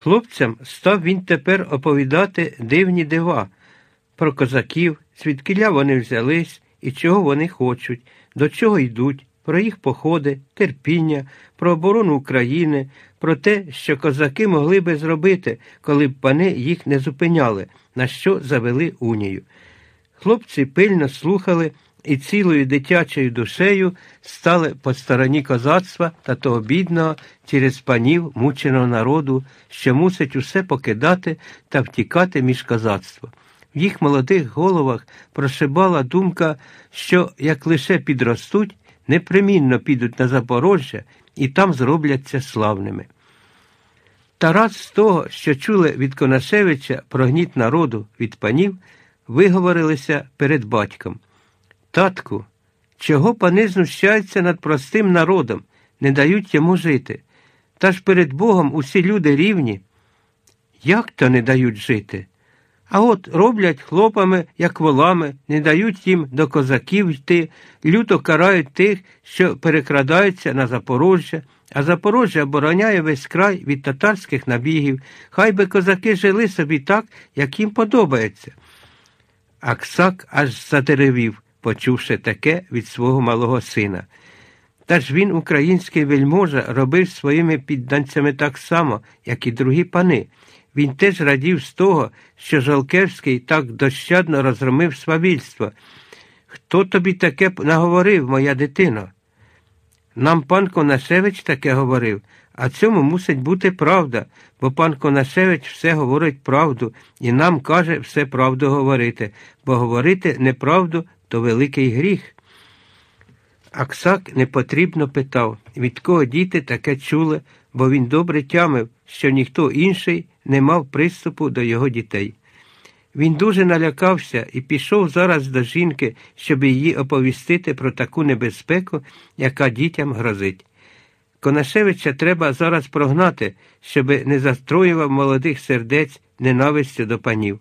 Хлопцям став він тепер оповідати дивні дива про козаків, звідкиля вони взялись і чого вони хочуть, до чого йдуть, про їх походи, терпіння, про оборону України, про те, що козаки могли би зробити, коли б пани їх не зупиняли, на що завели унію. Хлопці пильно слухали і цілою дитячою душею стали по стороні козацтва та того бідного через панів мученого народу, що мусить усе покидати та втікати між козацтво. В їх молодих головах прошибала думка, що як лише підростуть, непримінно підуть на Запорожжя і там зробляться славними. Тарас з того, що чули від Конашевича про гніт народу від панів, виговорилися перед батьком. Татку, чого пани знущаються над простим народом, не дають йому жити? Та ж перед Богом усі люди рівні. Як то не дають жити? А от роблять хлопами, як волами, не дають їм до козаків йти, люто карають тих, що перекрадаються на Запорожжя, а Запорожжя обороняє весь край від татарських набігів, хай би козаки жили собі так, як їм подобається. Аксак аж задеревів, почувши таке від свого малого сина. Та ж він, український вельможа, робив своїми підданцями так само, як і другі пани. Він теж радів з того, що Жалкевський так дощадно розгромив свавільство. Хто тобі таке наговорив, моя дитино? Нам пан Конашевич таке говорив, а цьому мусить бути правда, бо пан Конашевич все говорить правду і нам каже все правду говорити, бо говорити неправду то великий гріх. Аксак непотрібно питав, від кого діти таке чули, бо він добре тямив, що ніхто інший не мав приступу до його дітей. Він дуже налякався і пішов зараз до жінки, щоб її оповістити про таку небезпеку, яка дітям грозить. Конашевича треба зараз прогнати, щоби не застроював молодих сердець ненавистю до панів.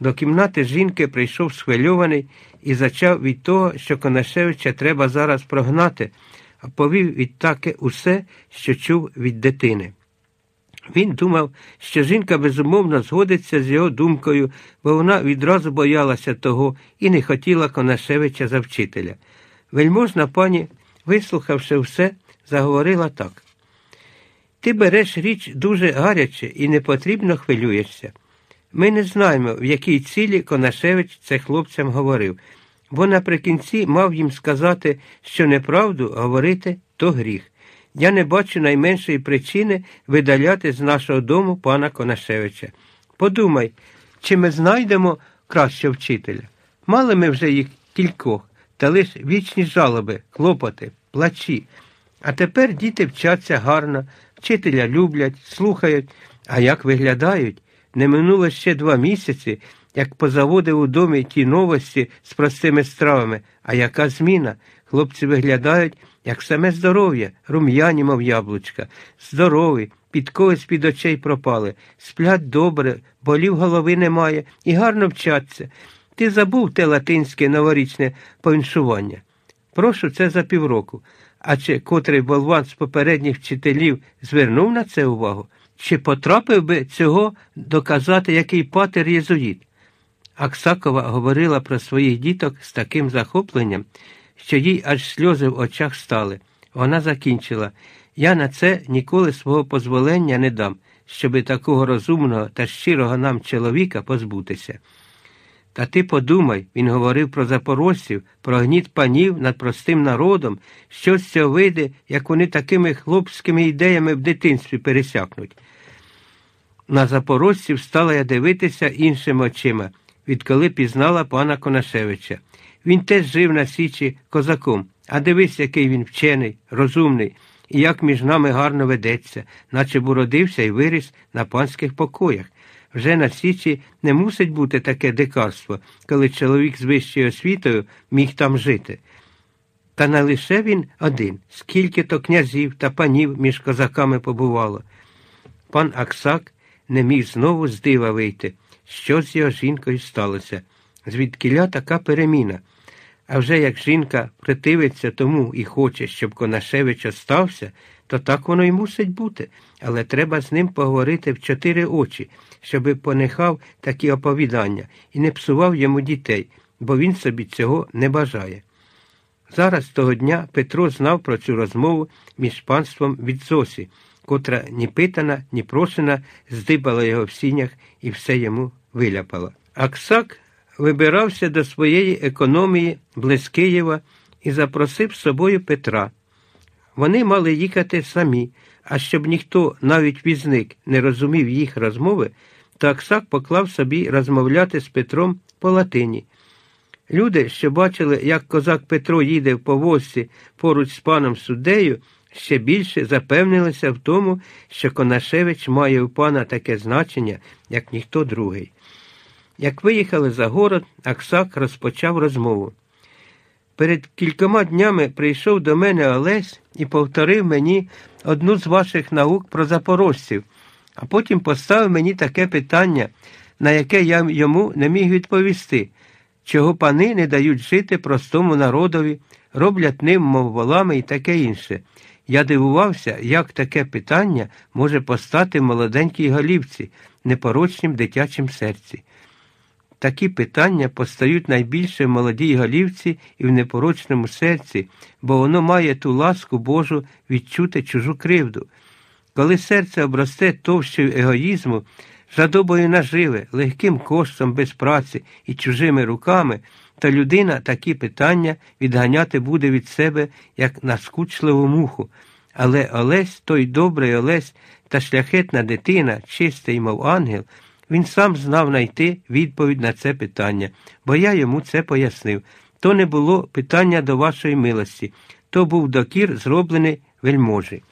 До кімнати жінки прийшов схвильований і зачав від того, що Конашевича треба зараз прогнати, а повів відтаки усе, що чув від дитини. Він думав, що жінка безумовно згодиться з його думкою, бо вона відразу боялася того і не хотіла Конашевича за вчителя. Вельможна пані, вислухавши все, заговорила так. Ти береш річ дуже гаряче і непотрібно хвилюєшся. Ми не знаємо, в якій цілі Конашевич це хлопцям говорив, бо наприкінці мав їм сказати, що неправду говорити то гріх. Я не бачу найменшої причини видаляти з нашого дому пана Конашевича. Подумай, чи ми знайдемо кращого вчителя? Мали ми вже їх кількох, та лише вічні жалоби, клопоти, плачі. А тепер діти вчаться гарно, вчителя люблять, слухають, а як виглядають? Не минуло ще два місяці, як позаводив у домі ті новості з простими стравами, а яка зміна? Хлопці виглядають, як саме здоров'я, рум'яні, мов яблучка, здорові, підкови з під очей пропали, сплять добре, болів голови немає і гарно вчаться. Ти забув те латинське новорічне повіншування. Прошу це за півроку. А чи котрий болван з попередніх вчителів звернув на це увагу? Чи потрапив би цього доказати який патер єзуїт? Аксакова говорила про своїх діток з таким захопленням, що їй аж сльози в очах стали. Вона закінчила я на це ніколи свого дозволення не дам, щоби такого розумного та щирого нам чоловіка позбутися. Та ти подумай, він говорив про запорожців, про гніт панів над простим народом, що з цього вийде, як вони такими хлопськими ідеями в дитинстві пересякнуть. На запорожців стала я дивитися іншими очима, відколи пізнала пана Конашевича. Він теж жив на Січі козаком, а дивись, який він вчений, розумний, і як між нами гарно ведеться, наче б уродився і виріс на панських покоях. Вже на Січі не мусить бути таке дикарство, коли чоловік з вищою освітою міг там жити. Та не лише він один, скільки то князів та панів між козаками побувало. Пан Аксак не міг знову з дива вийти, що з його жінкою сталося, звідкиля така переміна. А вже як жінка притивиться тому і хоче, щоб Конашевич остався, то так воно й мусить бути, але треба з ним поговорити в чотири очі, щоби понехав такі оповідання і не псував йому дітей, бо він собі цього не бажає. Зараз того дня Петро знав про цю розмову між панством від Зосі, котра ні питана, ні прошена, здибала його в сінях і все йому виляпала. Аксак вибирався до своєї економії близ Києва і запросив з собою Петра. Вони мали їхати самі, а щоб ніхто, навіть візник, не розумів їх розмови, то Аксак поклав собі розмовляти з Петром по латині. Люди, що бачили, як козак Петро їде в повозці поруч з паном суддею, ще більше запевнилися в тому, що Конашевич має у пана таке значення, як ніхто другий. Як виїхали за город, Аксак розпочав розмову. Перед кількома днями прийшов до мене Олесь і повторив мені одну з ваших наук про запорожців, а потім поставив мені таке питання, на яке я йому не міг відповісти, чого пани не дають жити простому народові, роблять ним мов волами і таке інше. Я дивувався, як таке питання може постати молоденькій голівці, непорочнім дитячим серці. Такі питання постають найбільше в молодій голівці і в непорочному серці, бо воно має ту ласку Божу відчути чужу кривду. Коли серце обросте товщою егоїзму, жадобою наживе, легким коштом без праці і чужими руками, то людина такі питання відганяти буде від себе, як наскучливу муху. Але Олесь, той добрий Олесь та шляхетна дитина, чистий, мов ангел, він сам знав знайти відповідь на це питання, бо я йому це пояснив. То не було питання до вашої милості, то був докір, зроблений вельможі.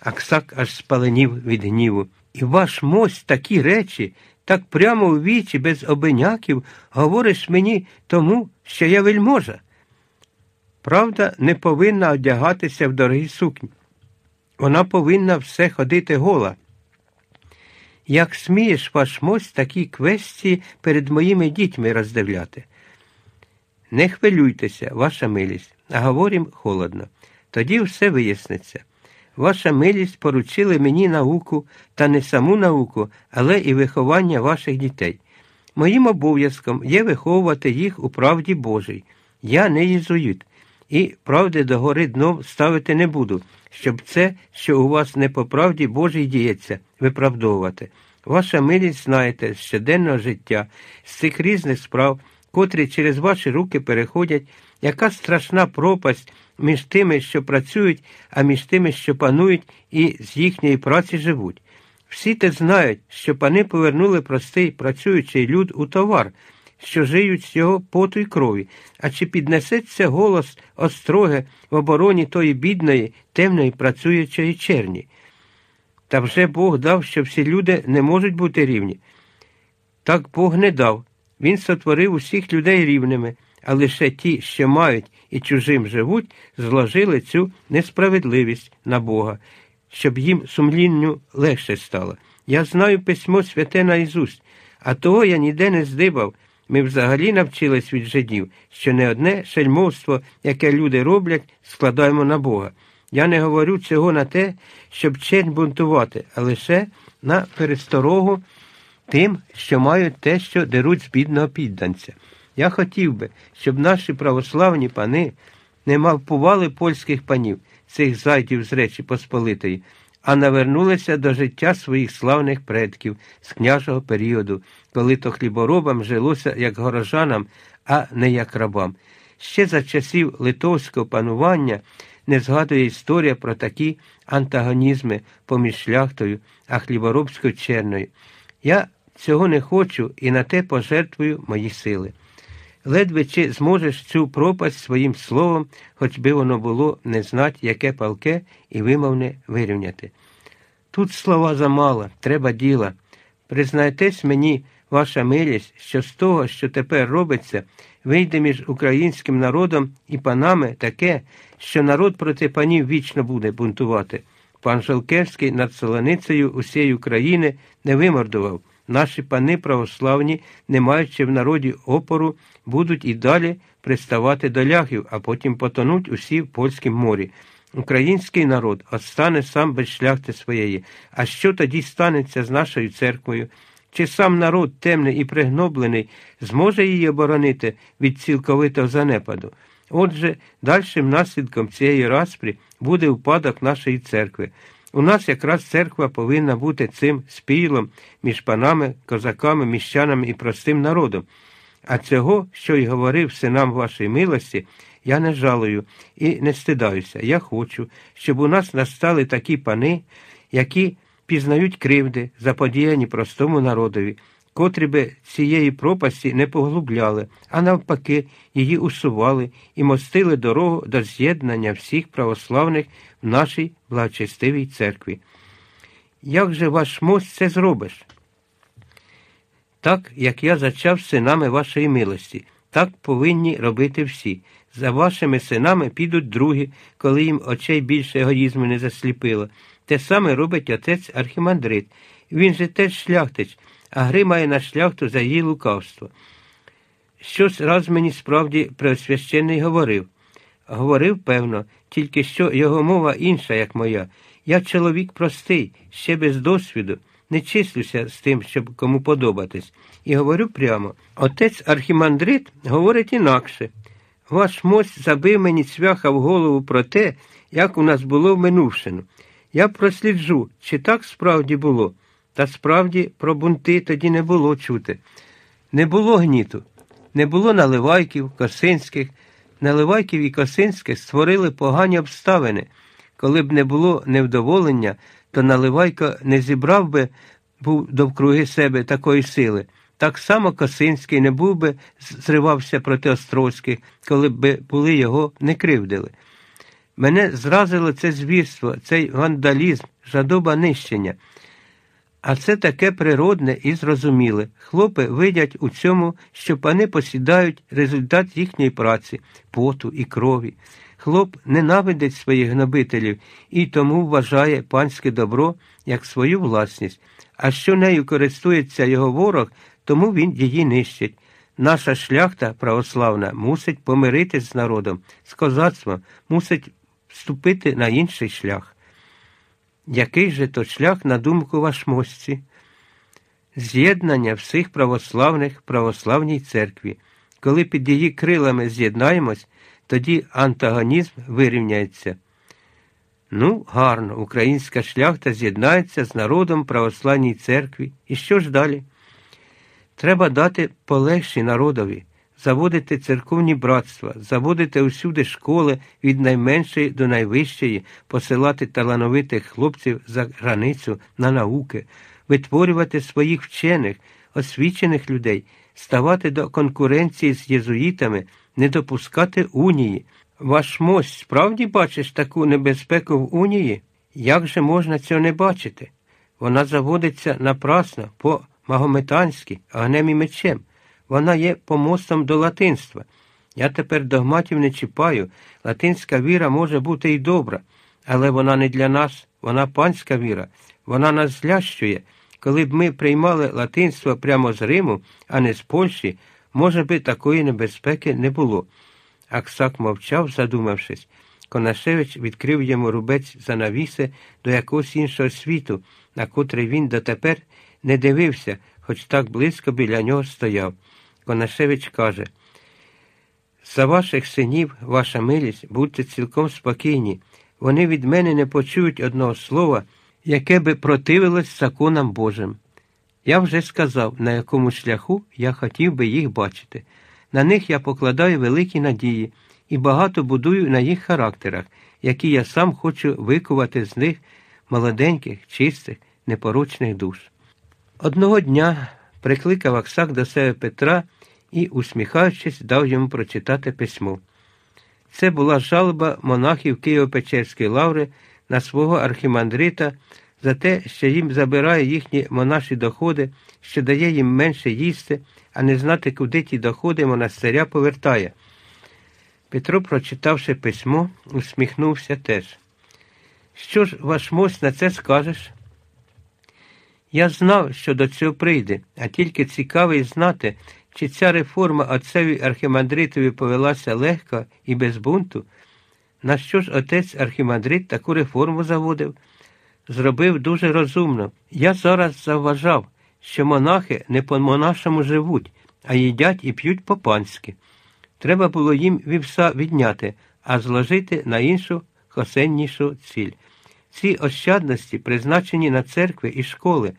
Аксак аж спаленів від гніву. І ваш мость такі речі, так прямо у вічі, без обиняків, говориш мені тому, що я вельможа. Правда, не повинна одягатися в дорогі сукні. Вона повинна все ходити гола. Як смієш ваш мость такі квесті перед моїми дітьми роздивляти? Не хвилюйтеся, ваша милість, а говорім холодно. Тоді все виясниться. Ваша милість поручили мені науку, та не саму науку, але і виховання ваших дітей. Моїм обов'язком є виховувати їх у правді Божій. Я не єзуїт, і правди до гори дном ставити не буду, щоб це, що у вас не по правді Божій діється, виправдовувати. Ваша милість знаєте з щоденного життя, з цих різних справ, котрі через ваші руки переходять, яка страшна пропасть між тими, що працюють, а між тими, що панують і з їхньої праці живуть. Всі те знають, що пани повернули простий працюючий люд у товар, що жиють з його поту й крові, а чи піднесеться голос остроге в обороні тої бідної, темної працюючої черні? Та вже Бог дав, що всі люди не можуть бути рівні. Так Бог не дав. Він сотворив усіх людей рівними, а лише ті, що мають і чужим живуть, зложили цю несправедливість на Бога, щоб їм сумлінню легше стало. Я знаю письмо святе наізусть, а того я ніде не здибав. Ми взагалі навчились від жидів, що не одне шельмовство, яке люди роблять, складаємо на Бога. Я не говорю цього на те, щоб чень бунтувати, а лише на пересторогу тим, що мають те, що деруть з бідного підданця. Я хотів би, щоб наші православні пани не мавпували польських панів, цих зайдів з Речі Посполитої, а навернулися до життя своїх славних предків з княжого періоду, коли то хліборобам жилося як горожанам, а не як рабам. Ще за часів литовського панування не згадує історія про такі антагонізми поміж шляхтою, а хліборобською черною. Я цього не хочу і на те пожертвую мої сили. Ледве чи зможеш цю пропасть своїм словом, хоч би воно було не знать, яке палке і вимовне вирівняти. Тут слова замало, треба діла. Признайтесь мені, ваша милість, що з того, що тепер робиться, вийде між українським народом і панами таке, що народ проти панів вічно буде бунтувати. Пан Жалкевський над солоницею усієї України не вимордував. Наші пани православні, не маючи в народі опору, будуть і далі приставати до ляхів, а потім потонуть усі в польському морі. Український народ остане сам без шляхти своєї. А що тоді станеться з нашою церквою? Чи сам народ, темний і пригноблений, зможе її оборонити від цілковитого занепаду? Отже, дальшим наслідком цієї распрі буде упадок нашої церкви. У нас якраз церква повинна бути цим спілом між панами, козаками, міщанами і простим народом. А цього, що й говорив синам вашої милості, я не жалую і не стидаюся. Я хочу, щоб у нас настали такі пани, які пізнають кривди, заподіяні простому народові, котрі би цієї пропасті не поглубляли, а навпаки, її усували і мостили дорогу до з'єднання всіх православних нашій благочестивій церкві. Як же ваш мост це зробиш? Так, як я зачав синами вашої милості, так повинні робити всі. За вашими синами підуть другі, коли їм очей більше егоїзму не засліпило. Те саме робить отець Архімандрит. Він же теж шляхтич, а гримає на шляхту за її лукавство. Щось раз мені справді преосвящений говорив. Говорив, певно, тільки що його мова інша, як моя. Я чоловік простий, ще без досвіду, не числюся з тим, щоб кому подобатись. І говорю прямо. Отець Архімандрит говорить інакше. Ваш мость забив мені цвяха в голову про те, як у нас було в минувшину. Я просліджу, чи так справді було, та справді про бунти тоді не було чути. Не було гніту, не було наливайків, косинських. Наливайків і Косинських створили погані обставини. Коли б не було невдоволення, то Наливайко не зібрав би був довкруги себе такої сили. Так само Косинський не був би зривався проти Острозьких, коли б були його не кривдили. Мене зразило це звірство, цей вандалізм, жадоба нищення. А це таке природне і зрозуміле. Хлопи видять у цьому, що пани посідають результат їхньої праці, поту і крові. Хлоп ненавидить своїх гнобителів і тому вважає панське добро як свою власність, а що нею користується його ворог, тому він її нищить. Наша шляхта православна мусить помиритись з народом, з козацтвом, мусить вступити на інший шлях. Який же то шлях, на думку вашмості? З'єднання всіх православних православній церкві. Коли під її крилами з'єднаємось, тоді антагонізм вирівняється. Ну, гарно, українська шляхта з'єднається з народом православній церкві. І що ж далі? Треба дати полегші народові, заводити церковні братства, заводити усюди школи від найменшої до найвищої, посилати талановитих хлопців за границю на науки, витворювати своїх вчених, освічених людей, ставати до конкуренції з єзуїтами, не допускати унії. Ваш мость справді бачиш таку небезпеку в унії? Як же можна цього не бачити? Вона заводиться напрасно по магометанськи, огнем і мечем. Вона є помостом до латинства. Я тепер догматів не чіпаю. Латинська віра може бути і добра, але вона не для нас, вона панська віра, вона нас злящує. Коли б ми приймали латинство прямо з Риму, а не з Польщі, може би, такої небезпеки не було. Аксак мовчав, задумавшись. Конашевич відкрив йому рубець занавіси до якогось іншого світу, на котрий він дотепер не дивився, хоч так близько біля нього стояв. Конашевич каже, за ваших синів, ваша милість, будьте цілком спокійні. Вони від мене не почують одного слова, яке би противилось законам Божим. Я вже сказав, на якому шляху я хотів би їх бачити. На них я покладаю великі надії і багато будую на їх характерах, які я сам хочу викувати з них молоденьких, чистих, непорочних душ. Одного дня прикликав Аксак до себе Петра і, усміхаючись, дав йому прочитати письмо. Це була жалоба монахів Києво-Печерської лаври на свого архімандрита за те, що їм забирає їхні монаші доходи, що дає їм менше їсти, а не знати, куди ті доходи монастиря повертає. Петро, прочитавши письмо, усміхнувся теж. Що ж, ваш мость на це скажеш? Я знав, що до цього прийде, а тільки цікавий знати, чи ця реформа отцеві архімандритові повелася легко і без бунту. На що ж отець Архімандрит таку реформу заводив? Зробив дуже розумно. Я зараз завважав, що монахи не по-монашому живуть, а їдять і п'ють по-панськи. Треба було їм вівса відняти, а зложити на іншу хосеннішу ціль. Ці ощадності призначені на церкви і школи.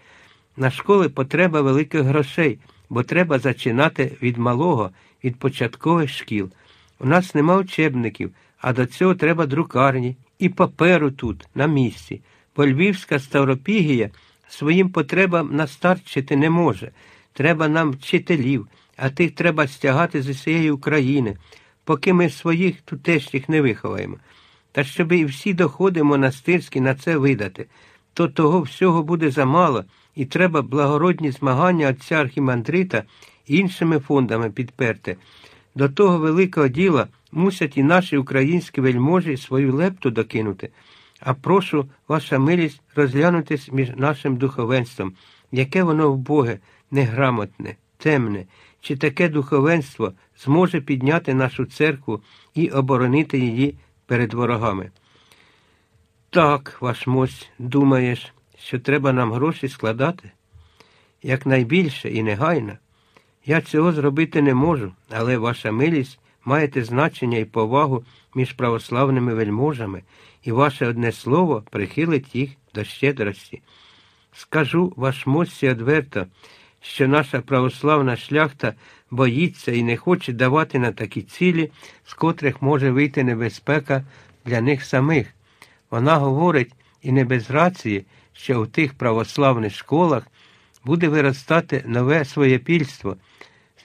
На школи потреба великих грошей, бо треба зачинати від малого, від початкових шкіл. У нас нема учебників, а до цього треба друкарні і паперу тут, на місці. Бо Львівська Ставропігія своїм потребам настарчити не може. Треба нам вчителів, а тих треба стягати з усієї України, поки ми своїх тутешніх не виховаємо. Та щоб і всі доходи монастирські на це видати, то того всього буде замало, і треба благородні змагання отця Архімандрита іншими фондами підперти. До того великого діла мусять і наші українські вельможі свою лепту докинути. А прошу, ваша милість, розглянутись між нашим духовенством, яке воно вбоге, неграмотне, темне, чи таке духовенство зможе підняти нашу церкву і оборонити її перед ворогами. Так, ваш мость, думаєш, що треба нам гроші складати? Якнайбільше і негайно. Я цього зробити не можу, але ваша милість маєте значення і повагу між православними вельможами, і ваше одне слово прихилить їх до щедрості. Скажу ваш мості одверто, що наша православна шляхта боїться і не хоче давати на такі цілі, з котрих може вийти небезпека для них самих. Вона говорить і не без рації, що у тих православних школах буде виростати нове своєпільство,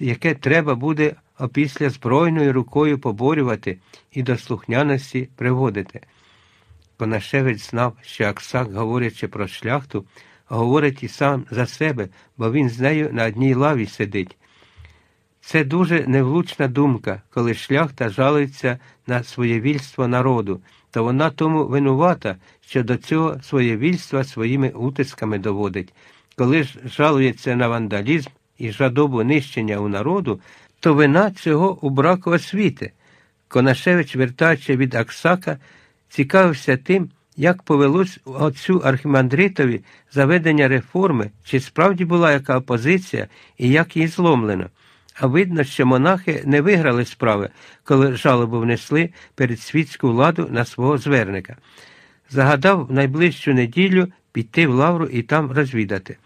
яке треба буде опісля збройною рукою поборювати і до слухняності приводити. Конашевич знав, що Аксак, говорячи про шляхту, говорить і сам за себе, бо він з нею на одній лаві сидить. Це дуже невлучна думка, коли шляхта жалується на своєвільство народу, то вона тому винувата, що до цього своєвільства своїми утисками доводить. Коли ж жалується на вандалізм і жадобу нищення у народу, то вина цього у браку освіти. Конашевич, вертаючи від Аксака, цікавився тим, як повелось отцю архімандритові заведення реформи, чи справді була яка опозиція і як її зломлено. А видно, що монахи не виграли справи, коли жалобу внесли перед світську владу на свого зверника. Загадав найближчу неділю піти в лавру і там розвідати.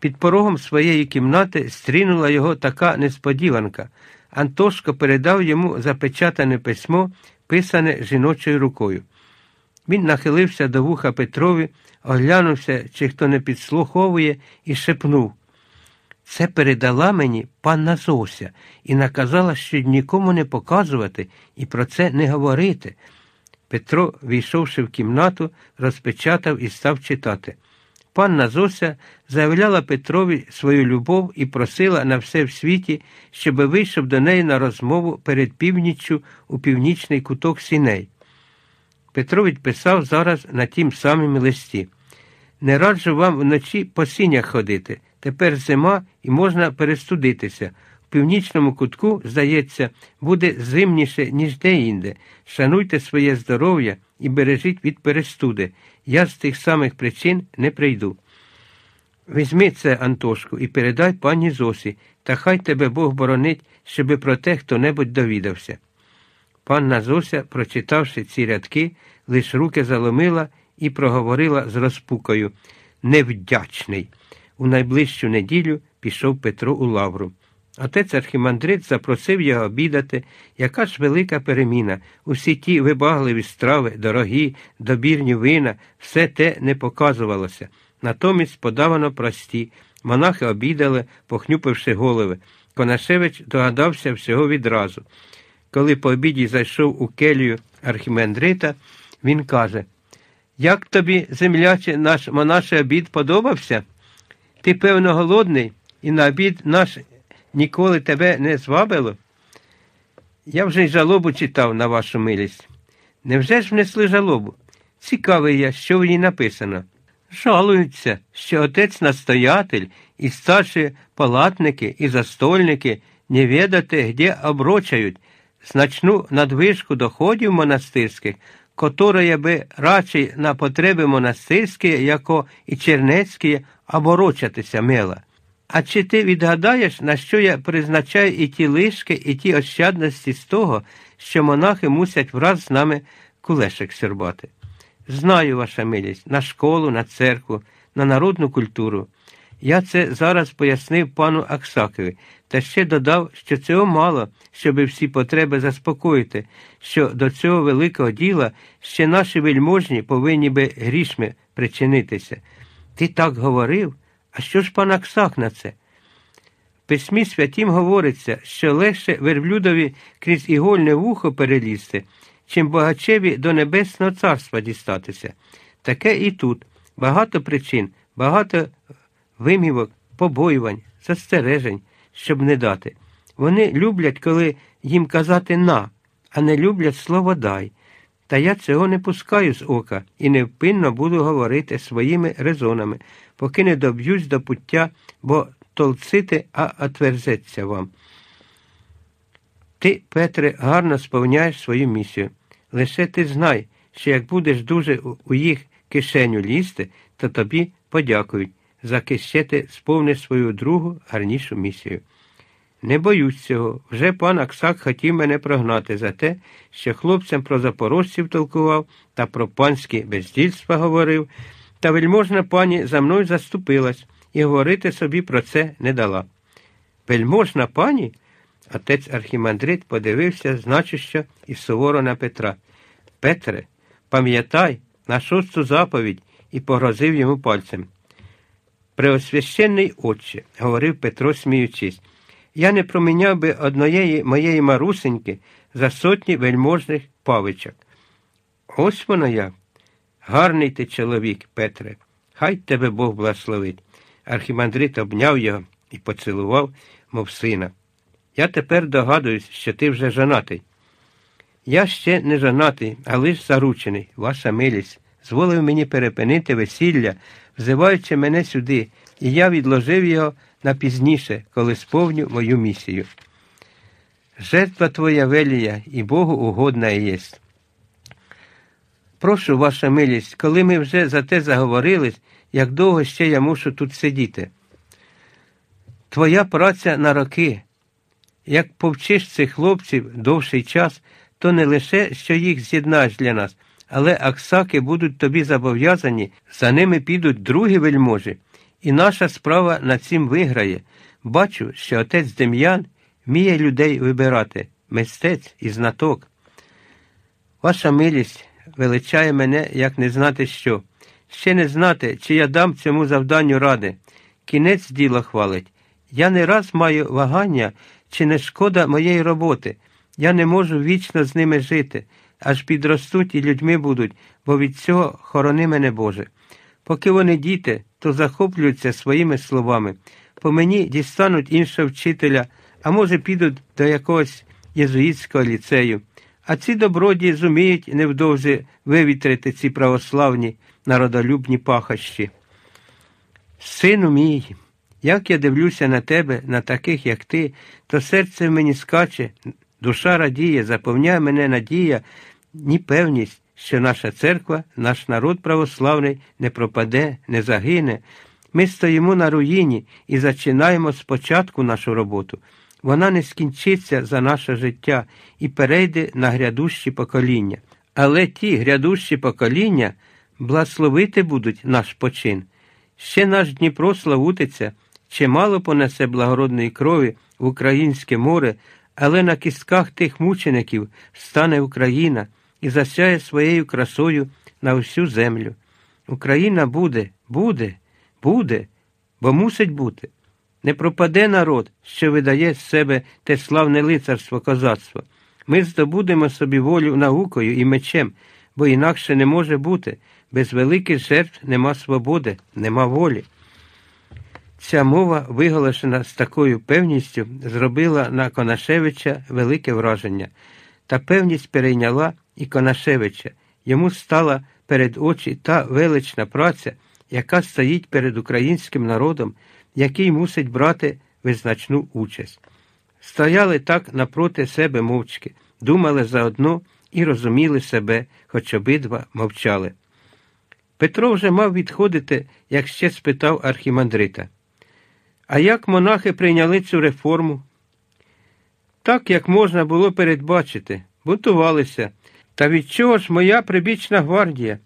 Під порогом своєї кімнати стрінула його така несподіванка. Антошко передав йому запечатане письмо, писане жіночою рукою. Він нахилився до вуха Петрові, оглянувся, чи хто не підслуховує, і шепнув. Це передала мені панна Зося і наказала, що нікому не показувати і про це не говорити. Петро, війшовши в кімнату, розпечатав і став читати. Панна Зося заявляла Петрові свою любов і просила на все в світі, щоб вийшов до неї на розмову перед північчю у північний куток сіней. Петро відписав зараз на тім самім листі. Не раджу вам вночі по сінях ходити. Тепер зима і можна перестудитися. В північному кутку, здається, буде зимніше, ніж де-інде. Шануйте своє здоров'я і бережіть від перестуди. Я з тих самих причин не прийду. Візьми це, Антошку, і передай пані Зосі, та хай тебе Бог боронить, щоби про те хто небудь довідався. Панна Зося, прочитавши ці рядки, лиш руки заломила і проговорила з розпукою Невдячний. У найближчу неділю пішов Петро у лавру. Отець архімандрит запросив його обідати, яка ж велика переміна. Усі ті вибагливі страви, дорогі, добірні вина, все те не показувалося. Натомість подавано прості. Монахи обідали, похнюпивши голови. Конашевич догадався всього відразу. Коли по обіді зайшов у келію архімандрита, він каже Як тобі, земляче, наш монаший обід подобався? Ти, певно, голодний, і на обід наш ніколи тебе не звабило? Я вже й жалобу читав на вашу милість. Невже ж внесли жалобу? Цікавий я, що в ній написано. Жалуються, що отець настоятель і старші палатники і застольники не ведати, де оброчають, значну надвижку доходів монастирських, которая би радше на потреби монастирські, яко і чернецькі, оборочатися мила. А чи ти відгадаєш, на що я призначаю і ті лишки, і ті ощадності з того, що монахи мусять враз з нами кулешек сірбати? Знаю, ваша милість, на школу, на церкву, на народну культуру. Я це зараз пояснив пану Аксакові, та ще додав, що цього мало, щоби всі потреби заспокоїти, що до цього великого діла ще наші вельможні повинні би грішми причинитися. Ти так говорив? А що ж пан Аксак на це? В письмі святім говориться, що легше верблюдові крізь ігольне вухо перелізти, чим багачеві до Небесного царства дістатися. Таке і тут багато причин, багато вимівок, побоювань, застережень, щоб не дати. Вони люблять, коли їм казати на, а не люблять слово дай. Та я цього не пускаю з ока і невпинно буду говорити своїми резонами, поки не доб'юсь до пуття, бо толцити, а отверзеться вам. Ти, Петре, гарно сповняєш свою місію. Лише ти знай, що як будеш дуже у їх кишеню лізти, то тобі подякують, за ще ти сповниш свою другу гарнішу місію. Не боюсь цього. Вже пан Аксак хотів мене прогнати за те, що хлопцям про запорожців толкував та про панські бездільства говорив, та вельможна пані за мною заступилась і говорити собі про це не дала. Вельможна пані? Отець архімандрит подивився значущо і суворо на Петра. Петре, пам'ятай на шосту заповідь і погрозив йому пальцем. Преосвященний отче, говорив Петро, сміючись, я не проміняв би однієї моєї марусеньки за сотні вельможних павичок. Ось воно як. Гарний ти чоловік, Петре, хай тебе Бог благословить. Архімандрит обняв його і поцілував, мов сина. Я тепер догадуюсь, що ти вже жонатий. Я ще не жонатий, а лиш заручений, ваша милість, зволив мені перепинити весілля, взиваючи мене сюди, і я відложив його на пізніше, коли сповню мою місію. Жертва твоя велія і Богу угодна єсть. Прошу, ваша милість, коли ми вже за те заговорились, як довго ще я мушу тут сидіти. Твоя праця на роки. Як повчиш цих хлопців довший час, то не лише що їх з'єднаєш для нас, але аксаки будуть тобі зобов'язані, за ними підуть другі вельможі, і наша справа на цим виграє. Бачу, що отець Дем'ян вміє людей вибирати, мистець і знаток. Ваша милість величає мене, як не знати що. Ще не знати, чи я дам цьому завданню ради. Кінець діла хвалить. Я не раз маю вагання, чи не шкода моєї роботи. Я не можу вічно з ними жити, аж підростуть і людьми будуть, бо від цього хорони мене Боже. Поки вони діти, то захоплюються своїми словами. По мені дістануть іншого вчителя, а може, підуть до якогось єзуїтського ліцею. А ці добродії зуміють невдовзі вивітрити ці православні народолюбні пахощі. Сину мій, як я дивлюся на тебе, на таких, як ти, то серце в мені скаче, душа радіє, заповняє мене надія, ні певність, що наша церква, наш народ православний не пропаде, не загине. Ми стоїмо на руїні і зачинаємо спочатку нашу роботу. Вона не скінчиться за наше життя і перейде на грядущі покоління. Але ті грядущі покоління благословити будуть наш почин. Ще наш Дніпро славутиться, чимало понесе благородної крові в українське море, але на кістках тих мучеників стане Україна і засяє своєю красою на всю землю. Україна буде, буде, буде, бо мусить бути. Не пропаде народ, що видає з себе те славне лицарство козацтво. Ми здобудемо собі волю наукою і мечем, бо інакше не може бути. Без великих жертв нема свободи, нема волі. Ця мова, виголошена з такою певністю, зробила на Конашевича велике враження, та певність перейняла і Конашевича. Йому стала перед очі та велична праця, яка стоїть перед українським народом, який мусить брати визначну участь. Стояли так напроти себе мовчки, думали заодно і розуміли себе, хоч обидва мовчали. Петро вже мав відходити, як ще спитав архімандрита. А як монахи прийняли цю реформу? Так, як можна було передбачити, бунтувалися. Та від чого ж моя прибічна гвардія?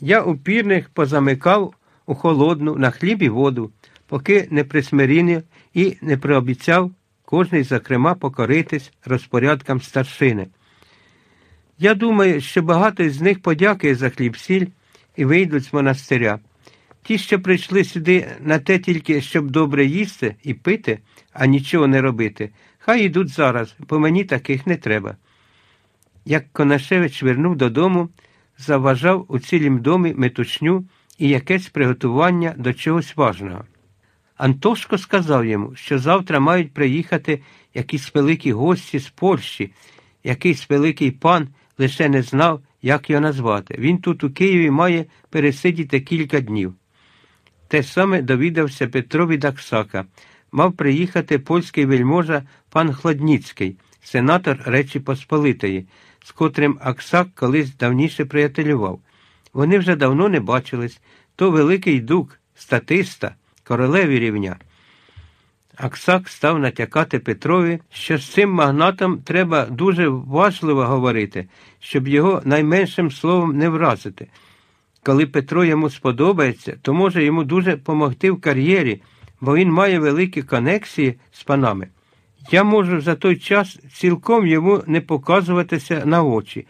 Я упірних позамикав у холодну на хліб і воду, поки не присмирінив і не приобіцяв кожний, зокрема, покоритись розпорядкам старшини. Я думаю, що багато з них подякує за хліб сіль і вийдуть з монастиря. Ті, що прийшли сюди на те тільки, щоб добре їсти і пити, а нічого не робити, хай йдуть зараз, бо мені таких не треба. Як Конашевич вернув додому, заважав у цілім домі метушню і якесь приготування до чогось важного. Антошко сказав йому, що завтра мають приїхати якісь великі гості з Польщі, якийсь великий пан лише не знав, як його назвати. Він тут у Києві має пересидіти кілька днів. Те саме довідався Петро від Аксака. Мав приїхати польський вельможа пан Хладніцький, сенатор Речі Посполитої, з котрим Аксак колись давніше приятелював. Вони вже давно не бачились то великий дук, статиста, королеві рівня. Аксак став натякати Петрові, що з цим магнатом треба дуже важливо говорити, щоб його найменшим словом не вразити. Коли Петро йому сподобається, то може йому дуже помогти в кар'єрі, бо він має великі конексії з панами. Я можу за той час цілком йому не показуватися на очі.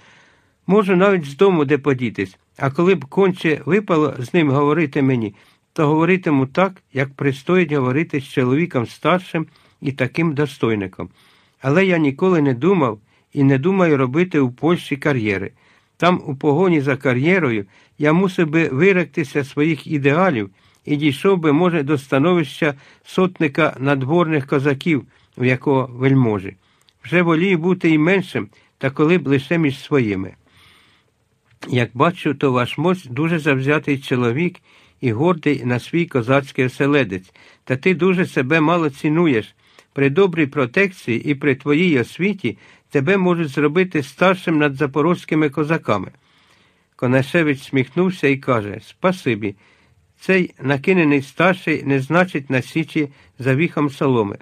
Можу навіть з дому де подітись, а коли б конче випало з ним говорити мені, то говоритиму так, як пристоїть говорити з чоловіком старшим і таким достойником. Але я ніколи не думав і не думаю робити у Польщі кар'єри. Там, у погоні за кар'єрою, я мусив би виректися своїх ідеалів і дійшов би, може, до становища сотника надворних козаків, у якого вельможі. Вже волію бути і меншим, та коли б лише між своїми. Як бачу, то ваш мость дуже завзятий чоловік і гордий на свій козацький оселедець, та ти дуже себе мало цінуєш. При добрій протекції і при твоїй освіті тебе можуть зробити старшим над запорозькими козаками. Конашевич сміхнувся і каже Спасибі. Цей накинений старший не значить на січі за віхом соломи.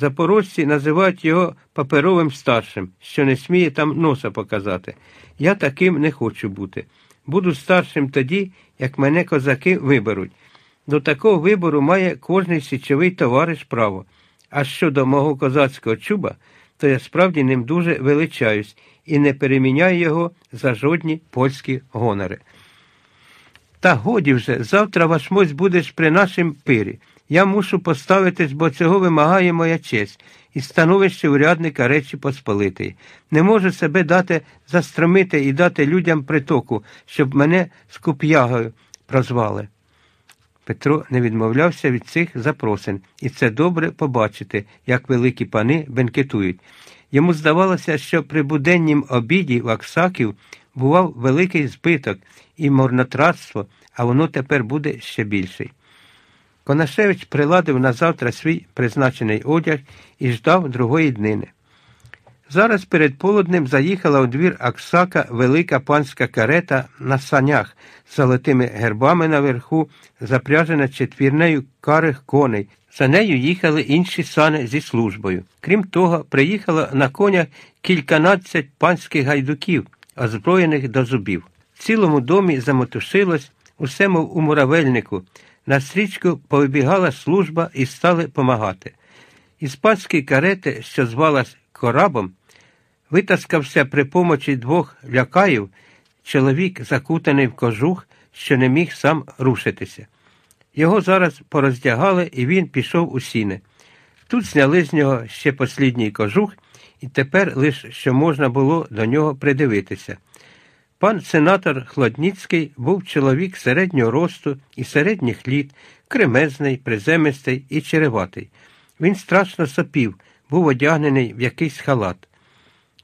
Запорожці називають його паперовим старшим, що не сміє там носа показати. Я таким не хочу бути. Буду старшим тоді, як мене козаки виберуть. До такого вибору має кожний січовий товариш право. А щодо мого козацького чуба, то я справді ним дуже величаюсь і не переміняю його за жодні польські гонори. Та годі вже, завтра ваш мось будеш при нашім пирі. Я мушу поставитись, бо цього вимагає моя честь і становище урядника Речі Посполитої. Не можу себе дати застромити і дати людям притоку, щоб мене скуп'ягою прозвали. Петро не відмовлявся від цих запросин, і це добре побачити, як великі пани бенкетують. Йому здавалося, що при буденнім обіді в Аксаків бував великий збиток і морнотратство, а воно тепер буде ще більший. Конашевич приладив на завтра свій призначений одяг і ждав другої днини. Зараз перед полуднем заїхала у двір Аксака велика панська карета на санях з золотими гербами наверху, запряжена четвірнею карих коней. За нею їхали інші сани зі службою. Крім того, приїхало на конях кільканадцять панських гайдуків, озброєних до зубів. В цілому домі замотушилось, усе мов у муравельнику. На стрічку повибігала служба і стали помагати. Із панської карети, що звалась корабом, витаскався при помочі двох лякаїв чоловік, закутаний в кожух, що не міг сам рушитися. Його зараз пороздягали, і він пішов у сіни. Тут зняли з нього ще послідній кожух, і тепер лише що можна було до нього придивитися. Пан сенатор Хлодніцький був чоловік середнього росту і середніх літ, кремезний, приземистий і череватий. Він страшно сопів, був одягнений в якийсь халат.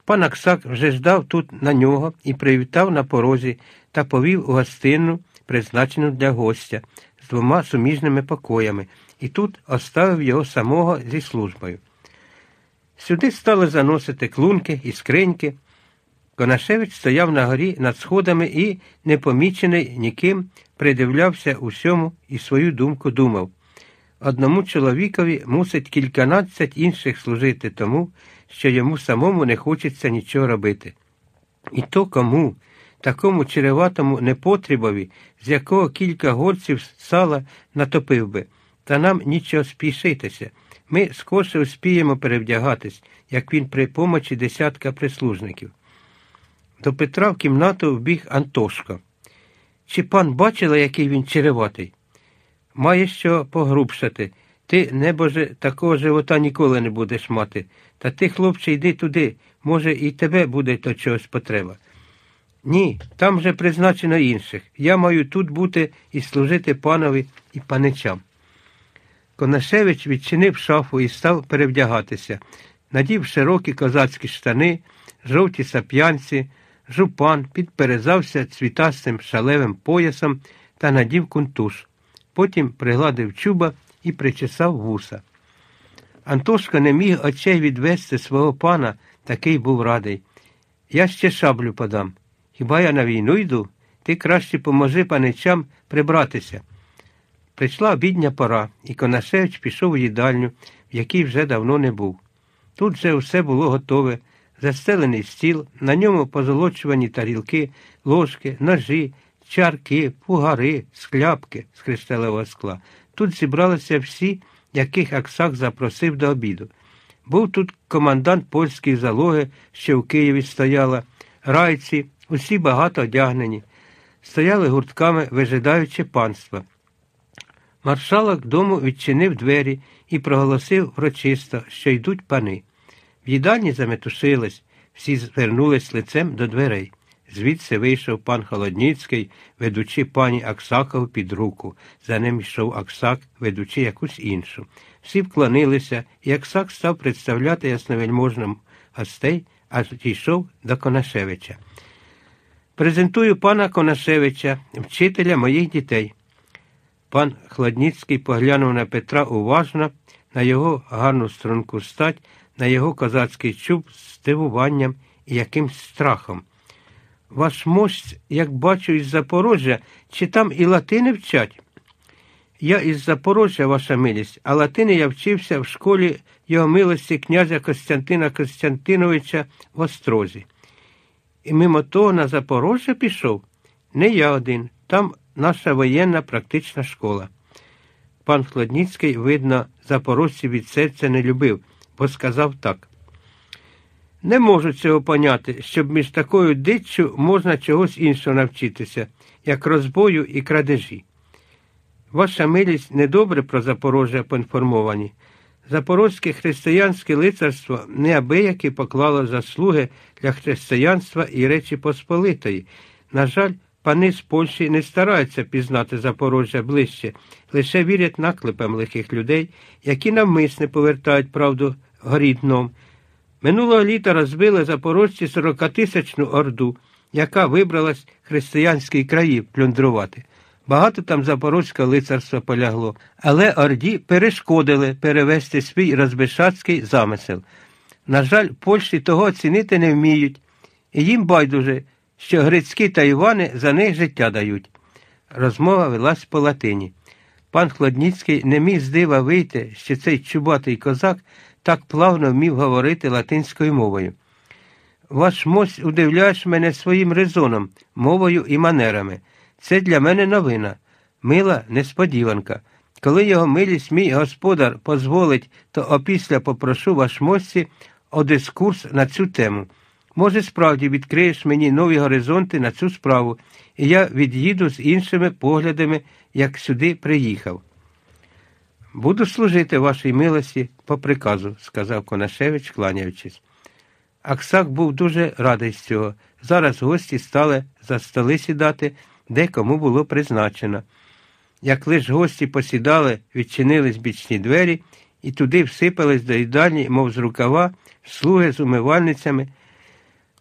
Пан Аксак вже ждав тут на нього і привітав на порозі та повів у гостину, призначену для гостя, з двома суміжними покоями, і тут оставив його самого зі службою. Сюди стали заносити клунки і скриньки. Конашевич стояв на горі над сходами і, непомічений ніким, придивлявся усьому і свою думку думав. Одному чоловікові мусить кільканадцять інших служити тому, що йому самому не хочеться нічого робити. І то кому, такому череватому непотрібові, з якого кілька горців сала натопив би, та нам нічого спішитися. Ми скорше успіємо перевдягатись, як він при помочі десятка прислужників. До Петра в кімнату вбіг Антошко. Чи пан бачила, який він череватий? Має що погрубшати. Ти, небоже, такого живота ніколи не будеш мати. Та ти, хлопче, йди туди, може, і тебе буде то чогось потреба. Ні, там вже призначено інших. Я маю тут бути і служити панові і паничам. Конашевич відчинив шафу і став перевдягатися, надів широкі козацькі штани, жовті сап'янці, жупан, підперезався цвітастим шалевим поясом та надів кунтуш. Потім пригладив чуба і причесав вуса. Антошка не міг очей відвести свого пана, такий був радий. Я ще шаблю подам. Хіба я на війну йду? Ти краще поможи паничам прибратися. Прийшла обідня пора, і Конашевич пішов у їдальню, в якій вже давно не був. Тут же все було готове, застелений стіл, на ньому позолочувані тарілки, ложки, ножі, чарки, пугари, скляпки з кришталевого скла. Тут зібралися всі, яких Аксак запросив до обіду. Був тут командант польської залоги, що в Києві стояла, райці, усі багато одягнені, стояли гуртками, вижидаючи панства. Маршалок дому відчинив двері і проголосив врочисто, що йдуть пани. В їдальні заметушились, всі звернулись лицем до дверей. Звідси вийшов пан Холодніцький, ведучи пані Аксакову під руку. За ним йшов Аксак, ведучи якусь іншу. Всі вклонилися, і Аксак став представляти ясновельможним гостей, аж дійшов до Конашевича. Презентую пана Конашевича, вчителя моїх дітей. Пан Хладніцький поглянув на Петра уважно, на його гарну струнку стать, на його козацький чуб з дивуванням і якимсь страхом. Ваш мощ, як бачу, із Запорожжя, чи там і латини вчать? Я із Запорожжя, ваша милість, а латини я вчився в школі його милості князя Костянтина Костянтиновича в Острозі. І мимо того на Запорожжя пішов? Не я один. Там наша воєнна практична школа. Пан Хладніцький, видно, запорожців від серця не любив, бо сказав так. Не можу цього поняти, щоб між такою диччю можна чогось іншого навчитися, як розбою і крадежі. Ваша милість недобре про Запорожжя поінформовані. Запорозьке християнське лицарство неабияки поклало заслуги для християнства і Речі Посполитої. На жаль, пани з Польщі не стараються пізнати Запорожжя ближче, лише вірять наклепам лихих людей, які навмисне повертають правду горі дном. Минулого літа розбили запорожці 40-тисячну орду, яка вибралась християнські краї плюндрувати. Багато там запорозьке лицарства полягло, але Орді перешкодили перевести свій розбишацький замисел. На жаль, Польщі того оцінити не вміють, і їм байдуже, що грецькі та Івани за них життя дають. Розмова велась по латині. Пан Хладніцький не міг з дива вийти, що цей чубатий козак так плавно вмів говорити латинською мовою. Ваш мость удивляєш мене своїм резоном, мовою і манерами. Це для мене новина, мила несподіванка. Коли його милість, мій господар, дозволить, то опісля попрошу ваш мості о дискурс на цю тему. Може, справді відкриєш мені нові горизонти на цю справу, і я від'їду з іншими поглядами, як сюди приїхав. Буду служити вашій милості по приказу, сказав Конашевич, кланяючись. Аксак був дуже радий з цього. Зараз гості стали за столи сідати де кому було призначено. Як лиш гості посідали, відчинились бічні двері, і туди всипались до їдальні, мов з рукава, слуги з умивальницями.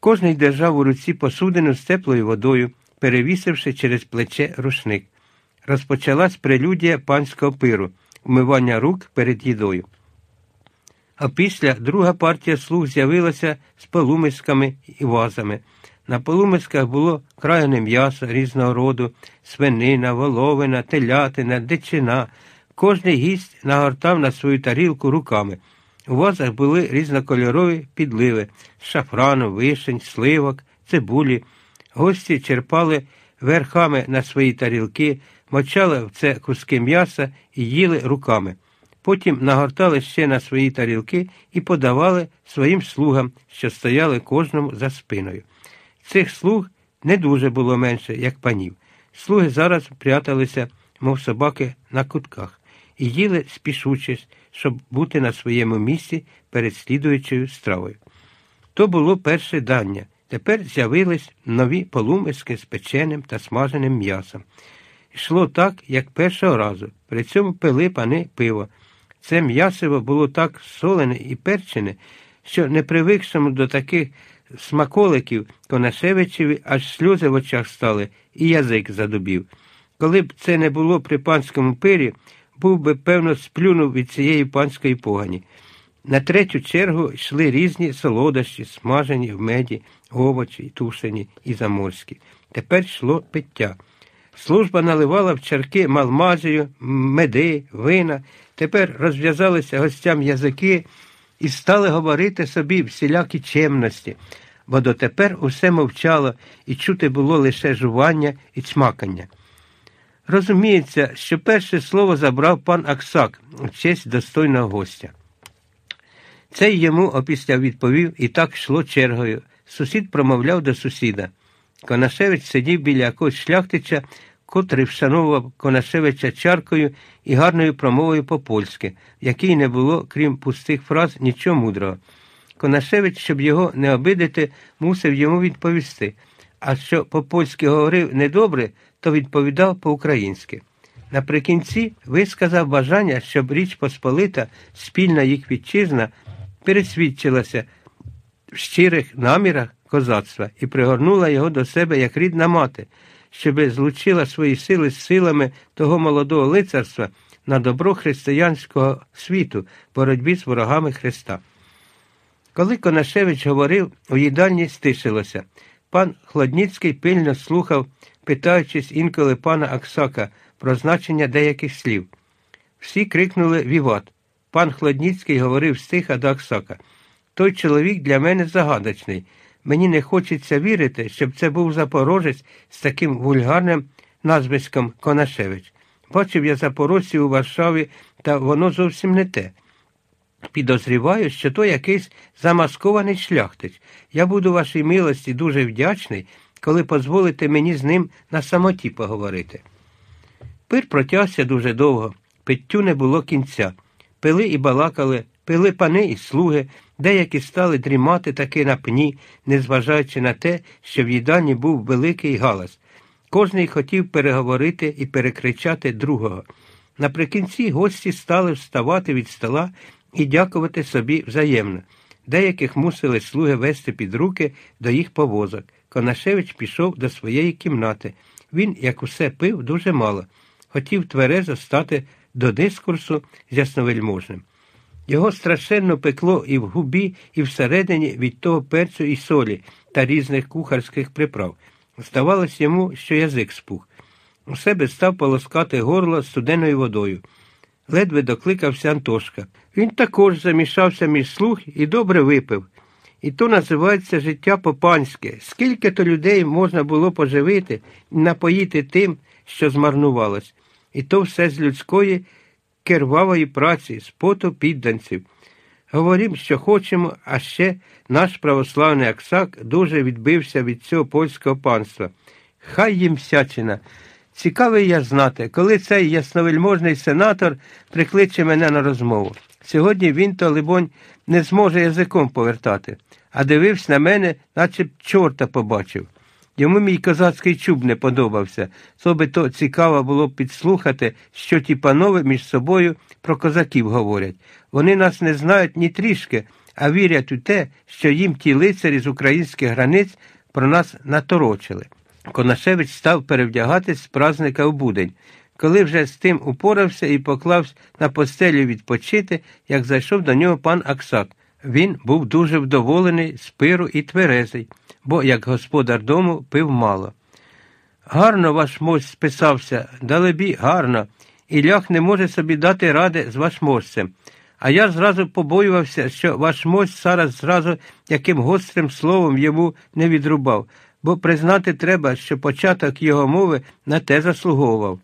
Кожний держав у руці посудину з теплою водою, перевісивши через плече рушник. Розпочалась прелюдія панського пиру, умивання рук перед їдою. А після друга партія слуг з'явилася з полумисками і вазами. На полумисках було краяне м'ясо різного роду, свинина, воловина, телятина, дичина. Кожний гість нагортав на свою тарілку руками. У вазах були різнокольорові підливи з шафрану, вишень, сливок, цибулі. Гості черпали верхами на свої тарілки, мочали в це куски м'яса і їли руками. Потім нагортали ще на свої тарілки і подавали своїм слугам, що стояли кожному за спиною. Цих слуг не дуже було менше, як панів. Слуги зараз пряталися, мов собаки, на кутках, і їли спішучись, щоб бути на своєму місці перед слідуючою стравою. То було перше дання. Тепер з'явились нові полумиски з печеним та смаженим м'ясом. Йшло так, як першого разу. При цьому пили пани пиво. Це м'ясиво було так солене і перчене, що непривикшому до таких смаколиків Конашевичеві аж сльози в очах стали і язик задубів. Коли б це не було при панському пирі, був би, певно, сплюнув від цієї панської погані. На третю чергу йшли різні солодощі, смажені в меді, овочі, тушені і заморські. Тепер йшло пиття. Служба наливала в чарки малмазію, меди, вина. Тепер розв'язалися гостям язики і стали говорити собі всілякі чемності, бо дотепер усе мовчало і чути було лише жування і чмакання. Розуміється, що перше слово забрав пан Аксак у честь достойного гостя. Цей йому опісля відповів і так йшло чергою. Сусід промовляв до сусіда. Конашевич сидів біля якогось шляхтича, котрий вшановував Конашевича чаркою і гарною промовою по-польськи, в якій не було, крім пустих фраз, нічого мудрого. Конашевич, щоб його не обидити, мусив йому відповісти, а що по-польськи говорив недобре, то відповідав по-українськи. Наприкінці висказав бажання, щоб Річ Посполита, спільна їх вітчизна, пересвідчилася в щирих намірах козацтва і пригорнула його до себе як рідна мати, щоби злучила свої сили з силами того молодого лицарства на добро християнського світу боротьбі з ворогами Христа. Коли Конашевич говорив, у їдальні стишилося. Пан Хладніцький пильно слухав, питаючись інколи пана Аксака про значення деяких слів. Всі крикнули Віват. Пан Хладніцький говорив стиха до Аксака. Той чоловік для мене загадочний. Мені не хочеться вірити, щоб це був запорожець з таким вульгарним назвиськом Конашевич. Бачив я запорожців у Варшаві, та воно зовсім не те. Підозріваю, що то якийсь замаскований шляхтич. Я буду вашій милості дуже вдячний, коли дозволите мені з ним на самоті поговорити. Пир протягся дуже довго, питтю не було кінця. Пили і балакали, пили пани і слуги, деякі стали дрімати таки на пні, незважаючи на те, що в їдальні був великий галас. Кожний хотів переговорити і перекричати другого. Наприкінці гості стали вставати від стола і дякувати собі взаємно. Деяких мусили слуги вести під руки до їх повозок. Конашевич пішов до своєї кімнати. Він, як усе пив, дуже мало. Хотів тверезо стати до дискурсу з ясновельможним. Його страшенно пекло і в губі, і всередині від того перцю і солі та різних кухарських приправ. Здавалось йому, що язик спух. У себе став полоскати горло студеною водою. Ледве докликався Антошка. Він також замішався між слух і добре випив. І то називається життя попанське. Скільки то людей можна було поживити і напоїти тим, що змарнувалось. І то все з людської кервавої праці, з поту підданців. Говорім, що хочемо, а ще наш православний Аксак дуже відбився від цього польського панства. Хай їм всячина. Цікавий я знати, коли цей ясновельможний сенатор прикличе мене на розмову. Сьогодні він, то, либонь, не зможе язиком повертати, а дивився на мене, наче б чорта побачив. Йому мій козацький чуб не подобався, то би то цікаво було б підслухати, що ті панове між собою про козаків говорять. Вони нас не знають ні трішки, а вірять у те, що їм ті лицарі з українських границь про нас наторочили. Конашевич став перевдягатись з празника в будень. Коли вже з тим упорався і поклався на постелю відпочити, як зайшов до нього пан Аксак. Він був дуже вдоволений з пиру і тверезий, бо, як господар дому, пив мало. Гарно ваш мощ списався, далебі, гарно, і лях не може собі дати ради з вашмощцем. А я зразу побоювався, що ваш мощ зараз зразу яким гострим словом йому не відрубав, бо признати треба, що початок його мови на те заслуговував.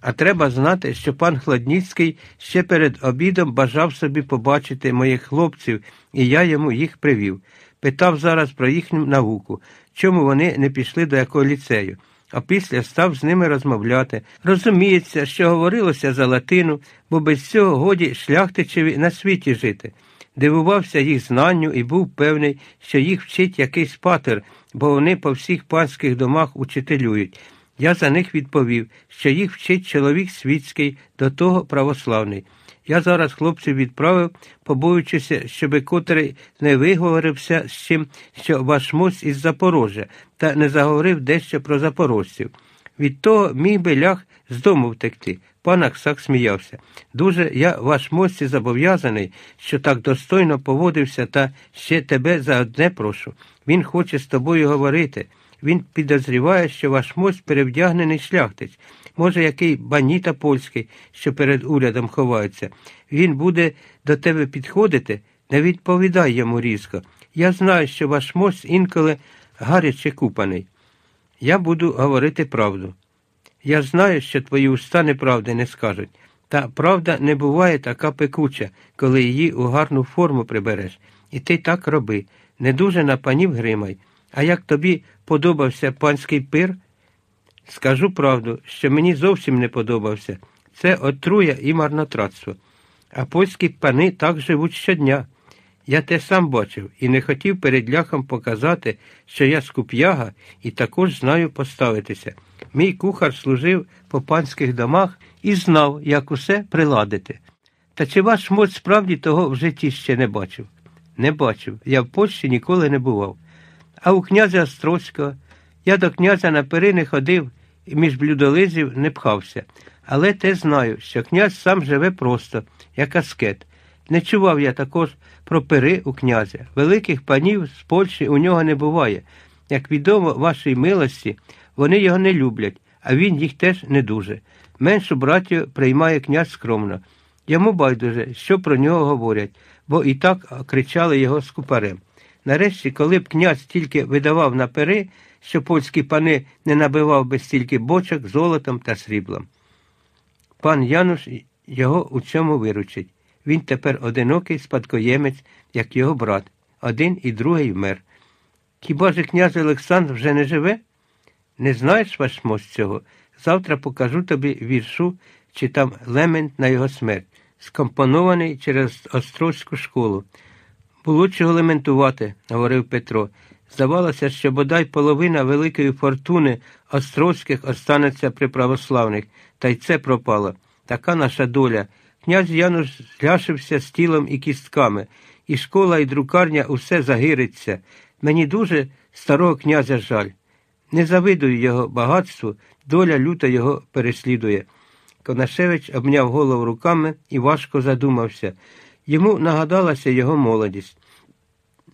А треба знати, що пан Хладніцький ще перед обідом бажав собі побачити моїх хлопців, і я йому їх привів. Питав зараз про їхню науку, чому вони не пішли до якого ліцею, а після став з ними розмовляти. Розуміється, що говорилося за латину, бо без цього годі шляхтичеві на світі жити. Дивувався їх знанню і був певний, що їх вчить якийсь патер, бо вони по всіх панських домах учителюють. Я за них відповів, що їх вчить чоловік світський, до того православний. Я зараз хлопців відправив, побоюючися, щоби котрий не виговорився з чим, що ваш мость із Запорожжя, та не заговорив дещо про запорожців. Від того міг би ляг з дому втекти. Пан Аксак сміявся. Дуже я ваш мості зобов'язаний, що так достойно поводився, та ще тебе за одне прошу. Він хоче з тобою говорити. Він підозріває, що ваш мость перевдягнений шляхтич, може, який баніта польський, що перед урядом ховається. Він буде до тебе підходити, не відповідай йому різко. Я знаю, що ваш мость інколи гаряче купаний. Я буду говорити правду. Я знаю, що твої уста неправди не скажуть. Та правда не буває така пекуча, коли її у гарну форму прибереш. І ти так роби. Не дуже на панів гримай. А як тобі подобався панський пир? Скажу правду, що мені зовсім не подобався. Це отруя і марнотратство. А польські пани так живуть щодня. Я те сам бачив і не хотів перед ляхом показати, що я скуп'яга і також знаю поставитися. Мій кухар служив по панських домах і знав, як усе приладити. Та чи ваш моць справді того в житті ще не бачив? Не бачив. Я в Польщі ніколи не бував. А у князя Острозького я до князя на пери не ходив і між блюдолизів не пхався. Але те знаю, що князь сам живе просто, як аскет. Не чував я також про пери у князя. Великих панів з Польщі у нього не буває. Як відомо вашій милості, вони його не люблять, а він їх теж не дуже. Меншу братію приймає князь скромно. Йому байдуже, що про нього говорять, бо і так кричали його скупарем. Нарешті, коли б князь тільки видавав на пери, що польські пани не набивав би стільки бочок золотом та сріблом. Пан Януш його у цьому виручить. Він тепер одинокий спадкоємець, як його брат, один і другий вмер. Хіба ж князь Олександр вже не живе? Не знаєш ваш мост цього? Завтра покажу тобі віршу, чи там лемент на його смерть, скомпонований через Острозьку школу. Було чого лементувати, говорив Петро. Здавалося, що бодай половина великої фортуни Острозьких останеться при православних, та й це пропало. Така наша доля. Князь Януш зляшився з тілом і кістками, і школа, і друкарня усе загириться. Мені дуже старого князя жаль. Не завидую його багатству, доля люта його переслідує. Конашевич обняв голову руками і важко задумався. Йому нагадалася його молодість.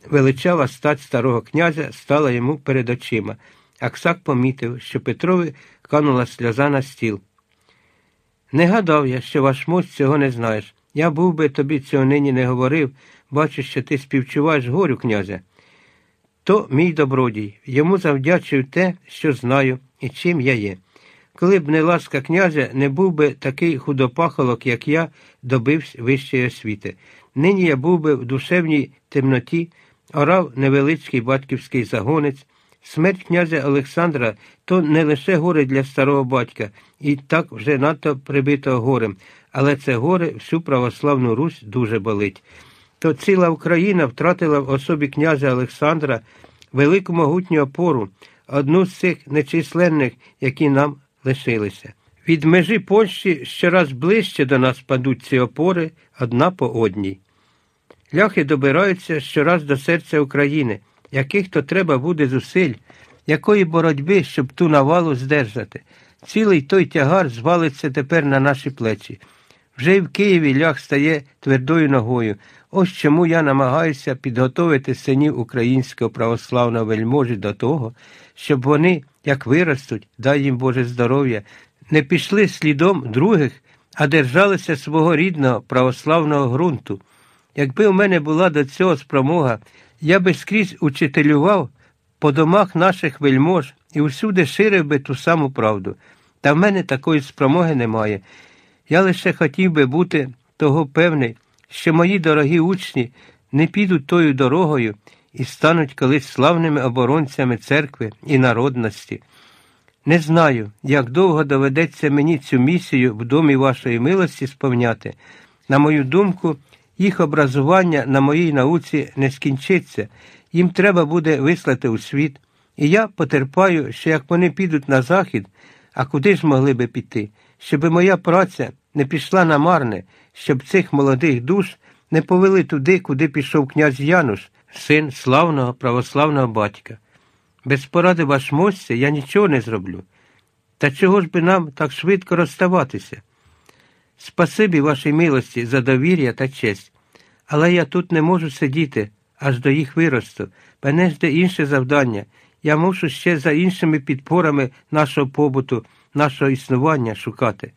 Величава стать старого князя стала йому перед очима. Аксак помітив, що Петрові канула сльоза на стіл. Не гадав я, що ваш мость цього не знаєш. Я був би тобі цього нині не говорив, бачу, що ти співчуваєш горю князя. То мій добродій, йому завдячую те, що знаю і чим я є. Коли б не ласка князя, не був би такий худопахолок, як я, добився вищої освіти. Нині я був би в душевній темноті, орав невеличкий батьківський загонець. Смерть князя Олександра то не лише горе для старого батька, і так вже надто прибитого горем, але це горе всю православну Русь дуже болить. То ціла Україна втратила в особі князя Олександра велику могутню опору, одну з цих нечисленних, які нам лишилися. Від межі Польщі щораз ближче до нас падуть ці опори одна по одній. Ляхи добираються щораз до серця України, яких то треба буде зусиль, якої боротьби, щоб ту навалу здержати. цілий той тягар звалиться тепер на наші плечі. Вже й в Києві ляг стає твердою ногою. Ось чому я намагаюся підготовити синів українського православного вельможі до того, щоб вони, як виростуть, дай їм Боже здоров'я, не пішли слідом других, а держалися свого рідного православного ґрунту. Якби у мене була до цього спромога, я би скрізь учителював по домах наших вельмож і усюди ширив би ту саму правду. Та в мене такої спромоги немає. Я лише хотів би бути того певний, що мої дорогі учні не підуть тою дорогою і стануть колись славними оборонцями церкви і народності. Не знаю, як довго доведеться мені цю місію в домі вашої милості сповняти. На мою думку, їх образування на моїй науці не скінчиться, їм треба буде вислати у світ. І я потерпаю, що як вони підуть на захід, а куди ж могли би піти, щоб моя праця не пішла на марне, щоб цих молодих душ не повели туди, куди пішов князь Януш, син славного православного батька. Без поради ваш мосця я нічого не зроблю. Та чого ж би нам так швидко розставатися? Спасибі вашій милості за довір'я та честь, але я тут не можу сидіти аж до їх виросту. Мене жде інше завдання. Я мушу ще за іншими підпорами нашого побуту, нашого існування шукати.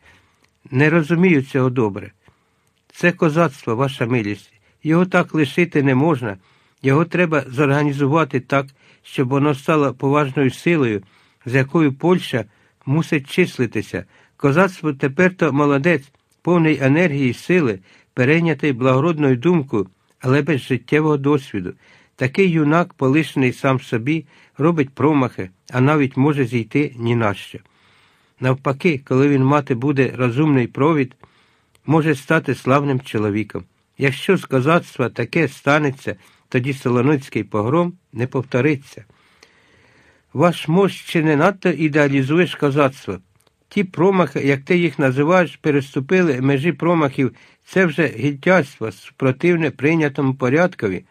Не розумію цього добре. Це козацтво, ваша милість. Його так лишити не можна. Його треба зорганізувати так, щоб воно стало поважною силою, з якою Польща мусить числитися. Козацтво тепер то молодець, повний енергії і сили, перейнятий благородною думкою, але без життєвого досвіду. Такий юнак, полишений сам собі, робить промахи, а навіть може зійти ні на що. Навпаки, коли він мати буде розумний провід, може стати славним чоловіком. Якщо з козацтва таке станеться, тоді Солоницький погром не повториться. Ваш мощ чи не надто ідеалізуєш козацтво. Ті промахи, як ти їх називаєш, переступили межі промахів, це вже гільтяйство, супротивне прийнятому порядкові.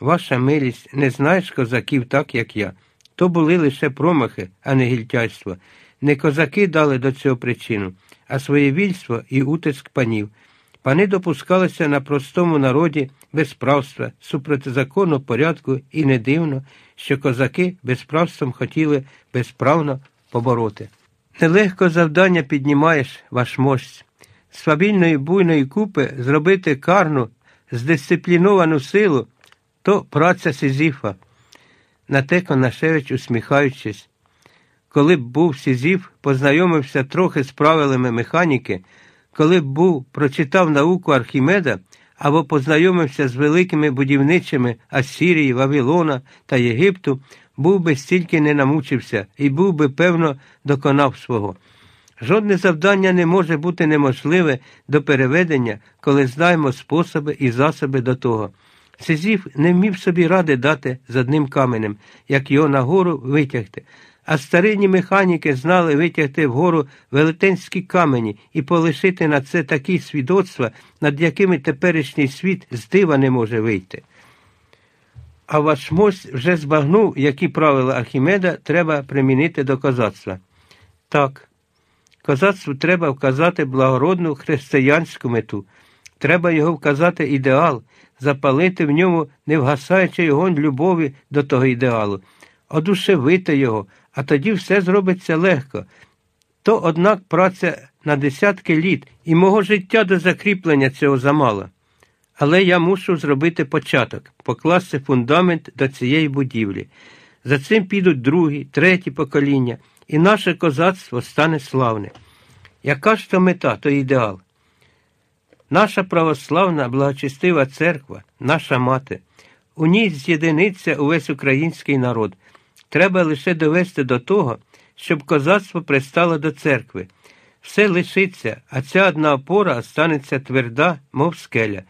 Ваша милість, не знаєш козаків так, як я. То були лише промахи, а не гільтяйство. Не козаки дали до цього причину, а своєвільство і утиск панів. Пани допускалися на простому народі безправства, супроти закону, порядку, і не дивно, що козаки безправством хотіли безправно побороти. Нелегко завдання піднімаєш, ваш мощ. Зі свавільної буйної купи зробити карну, здисципліновану силу то праця Сизіфа. На те Конашевич, усміхаючись, коли б був Сізіф, познайомився трохи з правилами механіки, коли б був, прочитав науку Архімеда або познайомився з великими будівничими Ассірії, Вавилона та Єгипту, був би стільки не намучився і був би, певно, доконав свого. Жодне завдання не може бути неможливе до переведення, коли знаємо способи і засоби до того. Сизіф не вмів собі ради дати з одним каменем, як його нагору витягти, а старинні механіки знали витягти вгору велетенські камені і полишити на це такі свідоцтва, над якими теперішній світ з дива не може вийти. А ваш мость вже збагнув, які правила Архімеда треба примінити до козацтва. Так, козацтву треба вказати благородну християнську мету, треба його вказати ідеал запалити в ньому невгасаючий огонь любові до того ідеалу, одушевити його, а тоді все зробиться легко. То, однак, праця на десятки літ і мого життя до закріплення цього замало. Але я мушу зробити початок, покласти фундамент до цієї будівлі. За цим підуть другі, треті покоління, і наше козацтво стане славне. Яка ж то мета, то ідеал? Наша православна благочестива церква, наша мати, у ній з'єдиниться увесь український народ. Треба лише довести до того, щоб козацтво пристало до церкви. Все лишиться, а ця одна опора станеться тверда, мов скеля.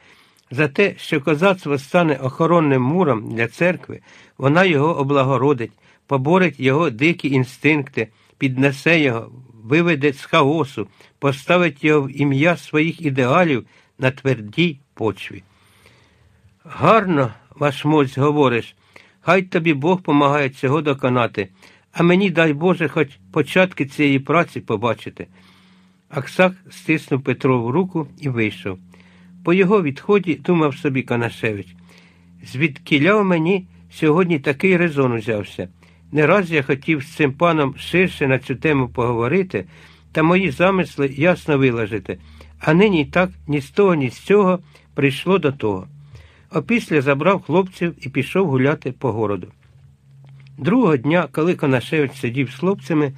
За те, що козацтво стане охоронним муром для церкви, вона його облагородить, поборить його дикі інстинкти, піднесе його, виведе з хаосу, поставить його в ім'я своїх ідеалів на твердій почві. Гарно, ваш моць, говориш, хай тобі Бог помагає цього доконати, а мені, дай Боже, хоч початки цієї праці побачити. Аксак стиснув Петрову руку і вийшов. По його відході думав собі Канашевич. Звідкіля мені сьогодні такий резон узявся. Не раз я хотів з цим паном ширше на цю тему поговорити та мої замисли ясно вилажити, а нині так ні з того, ні з цього прийшло до того. Опісля забрав хлопців і пішов гуляти по городу. Другого дня, коли Конашевич сидів з хлопцями,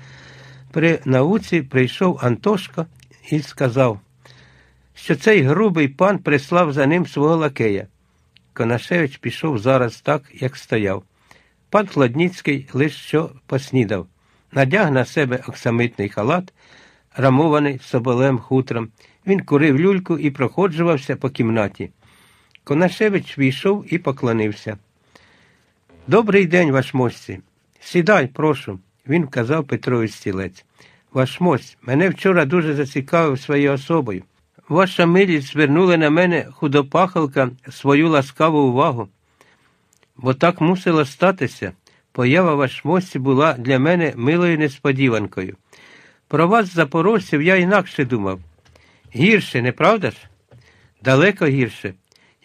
при науці прийшов Антошко і сказав, що цей грубий пан прислав за ним свого лакея. Конашевич пішов зараз так, як стояв. Пан Хладніцький лише що поснідав, надяг на себе оксамитний халат, рамований соболем хутром. Він курив люльку і проходжувався по кімнаті. Конашевич війшов і поклонився. Добрий день, ваш мості. Сідай, прошу, він вказав Петрові стілець. Ваш мость, мене вчора дуже зацікавив своєю особою. Ваша милість звернула на мене худопахалка свою ласкаву увагу. Бо так мусило статися. Поява ваш мості була для мене милою несподіванкою. Про вас, запорожців, я інакше думав. Гірше, не правда ж? Далеко гірше.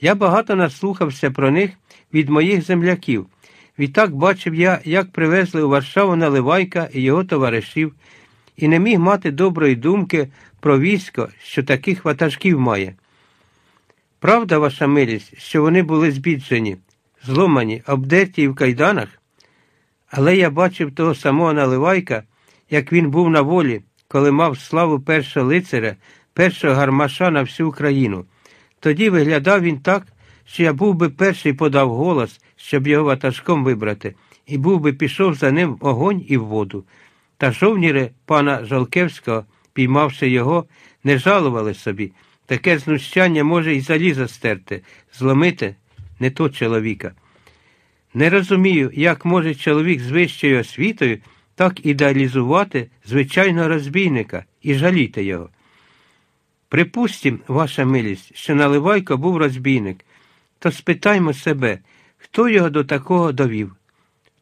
Я багато наслухався про них від моїх земляків. Відтак бачив я, як привезли у Варшаву Наливайка і його товаришів, і не міг мати доброї думки про військо, що таких ватажків має. Правда, ваша милість, що вони були збіджені, зломані, обдерті і в кайданах? Але я бачив того самого Наливайка, як він був на волі, коли мав славу першого лицаря, першого гармаша на всю Україну. Тоді виглядав він так, що я був би перший подав голос, щоб його ватажком вибрати, і був би пішов за ним в огонь і в воду. Та жовніри пана Жолкевського, піймавши його, не жалували собі. Таке знущання може і залізо стерти, зломити не то чоловіка. Не розумію, як може чоловік з вищою освітою так ідеалізувати звичайного розбійника і жаліти його. Припустім, ваша милість, що Наливайко був розбійник, то спитаймо себе, хто його до такого довів.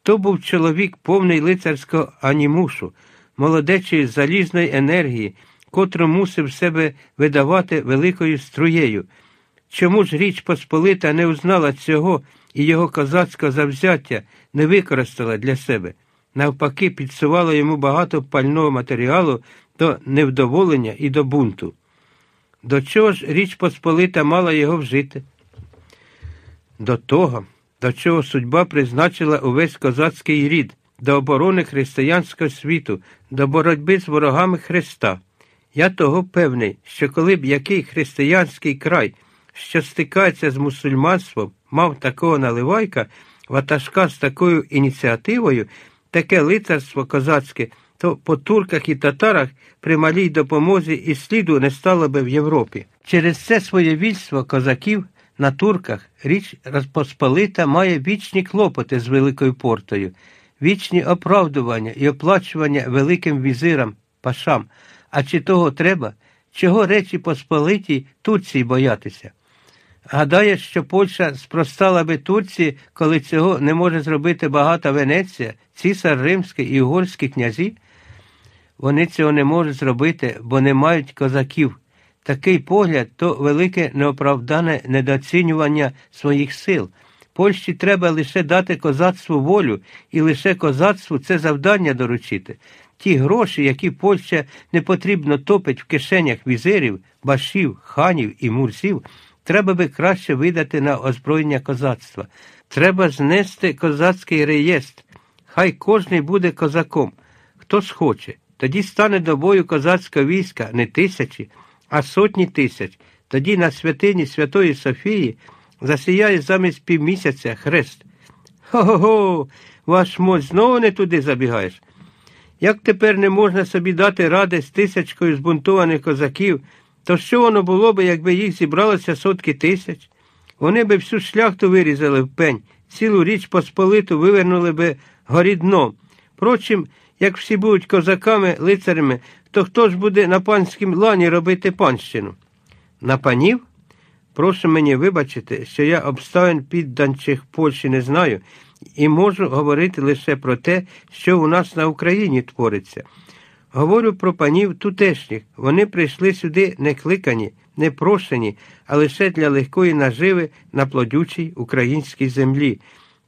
То був чоловік повний лицарського анімушу, молодечої залізної енергії, котру мусив себе видавати великою струєю. Чому ж Річ Посполита не узнала цього і його козацького завзяття не використала для себе? Навпаки, підсувала йому багато пального матеріалу до невдоволення і до бунту. До чого ж Річ Посполита мала його вжити? До того, до чого судьба призначила увесь козацький рід, до оборони християнського світу, до боротьби з ворогами Христа. Я того певний, що коли б який християнський край, що стикається з мусульманством, мав такого наливайка, ватажка з такою ініціативою, таке лицарство козацьке, то по турках і татарах при малій допомозі і сліду не стало би в Європі. Через це своє вільство козаків на турках річ Розпосполита має вічні клопоти з Великою портою, вічні оправдування і оплачування великим візирам, пашам. А чи того треба? Чого Речі Посполитій Турції боятися? Гадає, що Польща спростала би Турції, коли цього не може зробити багата Венеція, цісар римський і угорські князі? Вони цього не можуть зробити, бо не мають козаків. Такий погляд то велике неоправдане недооцінювання своїх сил. Польщі треба лише дати козацтву волю, і лише козацтву це завдання доручити. Ті гроші, які Польща не потрібно топить в кишенях візирів, башів, ханів і мурсів, треба би краще видати на озброєння козацтва. Треба знести козацький реєстр. Хай кожний буде козаком, хто схоче. Тоді стане до бою козацького війська не тисячі, а сотні тисяч. Тоді на святині Святої Софії засіяє замість півмісяця хрест. Хо-хо-хо, ваш мось знову не туди забігаєш. Як тепер не можна собі дати ради з тисячкою збунтованих козаків, то що воно було би, якби їх зібралося сотки тисяч? Вони би всю шляхту вирізали в пень, цілу річ посполиту вивернули би горі дном. Впрочем, як всі будуть козаками, лицарями, то хто ж буде на панськім лані робити панщину? На панів? Прошу мені вибачити, що я обставин підданчих Польщі не знаю і можу говорити лише про те, що у нас на Україні твориться. Говорю про панів тутешніх. Вони прийшли сюди не кликані, не прошені, а лише для легкої наживи на плодючій українській землі.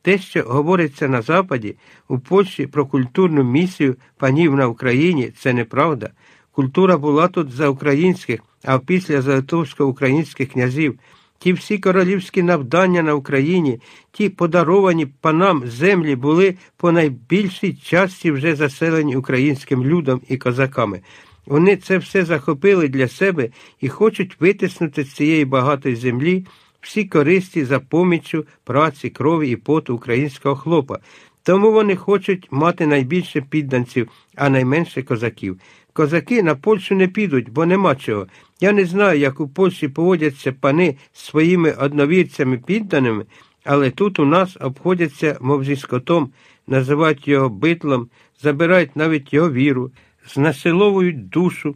Те, що говориться на Западі, у Польщі про культурну місію панів на Україні, це неправда. Культура була тут за українських, а після за литовсько-українських князів. Ті всі королівські навдання на Україні, ті подаровані панам землі були по найбільшій часті вже заселені українським людом і козаками. Вони це все захопили для себе і хочуть витиснути з цієї багатої землі всі користі за поміччю праці, крові і поту українського хлопа. Тому вони хочуть мати найбільше підданців, а найменше козаків. Козаки на Польщу не підуть, бо нема чого. Я не знаю, як у Польщі поводяться пани з своїми одновірцями підданими, але тут у нас обходяться, мов зі скотом, називають його битлом, забирають навіть його віру, знасиловують душу.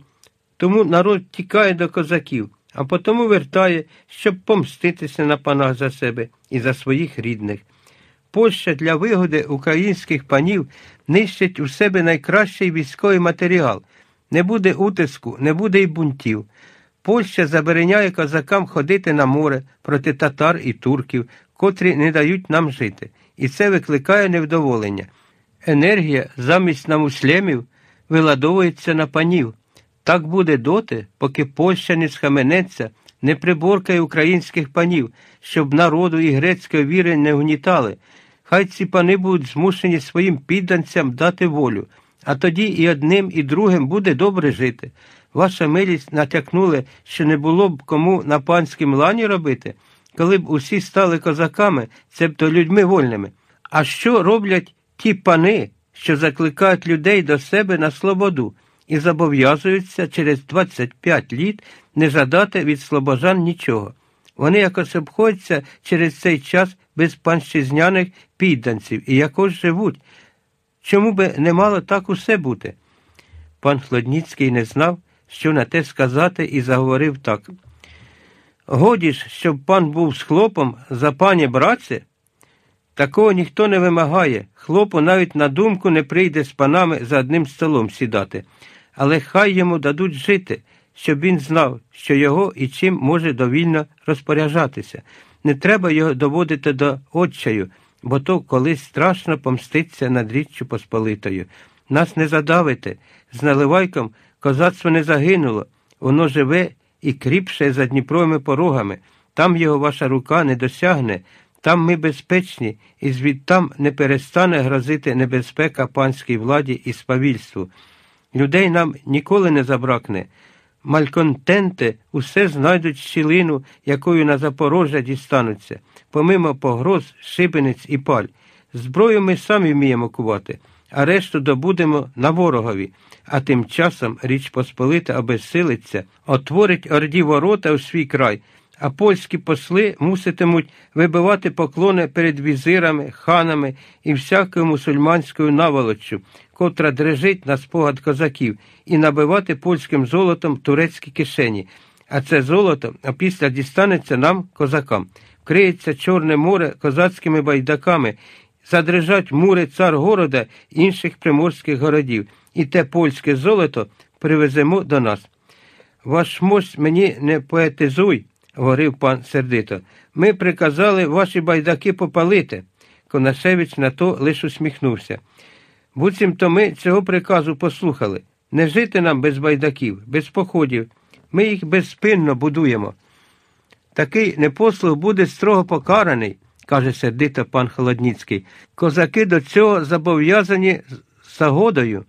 Тому народ тікає до козаків, а потому вертає, щоб помститися на панах за себе і за своїх рідних. Польща для вигоди українських панів нищить у себе найкращий військовий матеріал. Не буде утиску, не буде й бунтів. Польща забороняє козакам ходити на море проти татар і турків, котрі не дають нам жити, і це викликає невдоволення. Енергія замість на муслемів виладовується на панів. Так буде доти, поки Польща не схаменеться, не приборкає українських панів, щоб народу і грецької віри не гнітали. Хай ці пани будуть змушені своїм підданцям дати волю, а тоді і одним, і другим буде добре жити. Ваша милість натякнули, що не було б кому на панськім лані робити, коли б усі стали козаками, цебто людьми вольними. А що роблять ті пани, що закликають людей до себе на слободу і зобов'язуються через 25 літ не жадати від слобожан нічого? Вони якось обходяться через цей час без панщизняних підданців і якось живуть. Чому би не мало так усе бути? Пан Хлодніцький не знав, що на те сказати, і заговорив так. Годі ж, щоб пан був з хлопом за пані братце? Такого ніхто не вимагає. Хлопу навіть на думку не прийде з панами за одним столом сідати, але хай йому дадуть жити, щоб він знав, що його і чим може довільно розпоряджатися. Не треба його доводити до отчаю, бо то колись страшно помститься над річчю Посполитою. Нас не задавите, з наливайком козацтво не загинуло, воно живе і кріпше за Дніпровими порогами. Там його ваша рука не досягне, там ми безпечні, і звідтам не перестане грозити небезпека панській владі і спавільству. Людей нам ніколи не забракне. Мальконтенти усе знайдуть щілину, якою на Запорожжя дістануться, помимо погроз, шибениць і паль. Зброю ми самі вміємо кувати, а решту добудемо на ворогові, а тим часом Річ Посполита обезсилиться, отворить орді ворота у свій край, а польські посли муситимуть вибивати поклони перед візирами, ханами і всякою мусульманською наволоччю, котра дрижить на спогад козаків, і набивати польським золотом турецькі кишені. А це золото опісля дістанеться нам, козакам. Криється Чорне море козацькими байдаками, задрижать мури цар города інших приморських городів, і те польське золото привеземо до нас. Ваш мость мені не поетизуй, говорив пан сердито. Ми приказали ваші байдаки попалити. Конашевич на то лише усміхнувся. Буцімто ми цього приказу послухали. Не жити нам без байдаків, без походів. Ми їх безспинно будуємо. Такий непослух буде строго покараний, каже сердито пан Холодніцький. Козаки до цього зобов'язані загодою.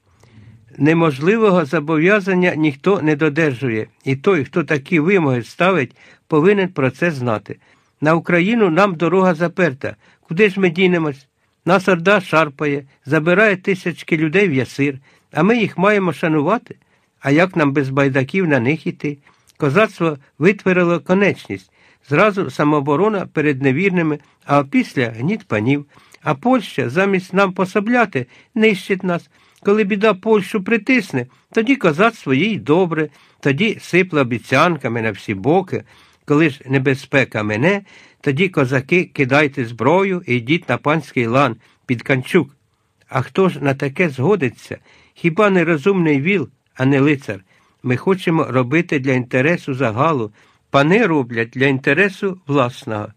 Неможливого зобов'язання ніхто не додержує, і той, хто такі вимоги ставить, повинен про це знати. На Україну нам дорога заперта. Куди ж ми дінемось? Нас орда шарпає, забирає тисячки людей в ясир, а ми їх маємо шанувати. А як нам без байдаків на них іти? Козацтво витворило конечність. Зразу самооборона перед невірними, а після гніт панів. А Польща замість нам пособляти нищить нас. Коли біда Польщу притисне, тоді козацтво їй добре, тоді сипле обіцянками на всі боки. Коли ж небезпека мене, Тоді, козаки, кидайте зброю і йдіть на панський лан під канчук. А хто ж на таке згодиться? Хіба не розумний віл, а не лицар? Ми хочемо робити для інтересу загалу, пани роблять для інтересу власного.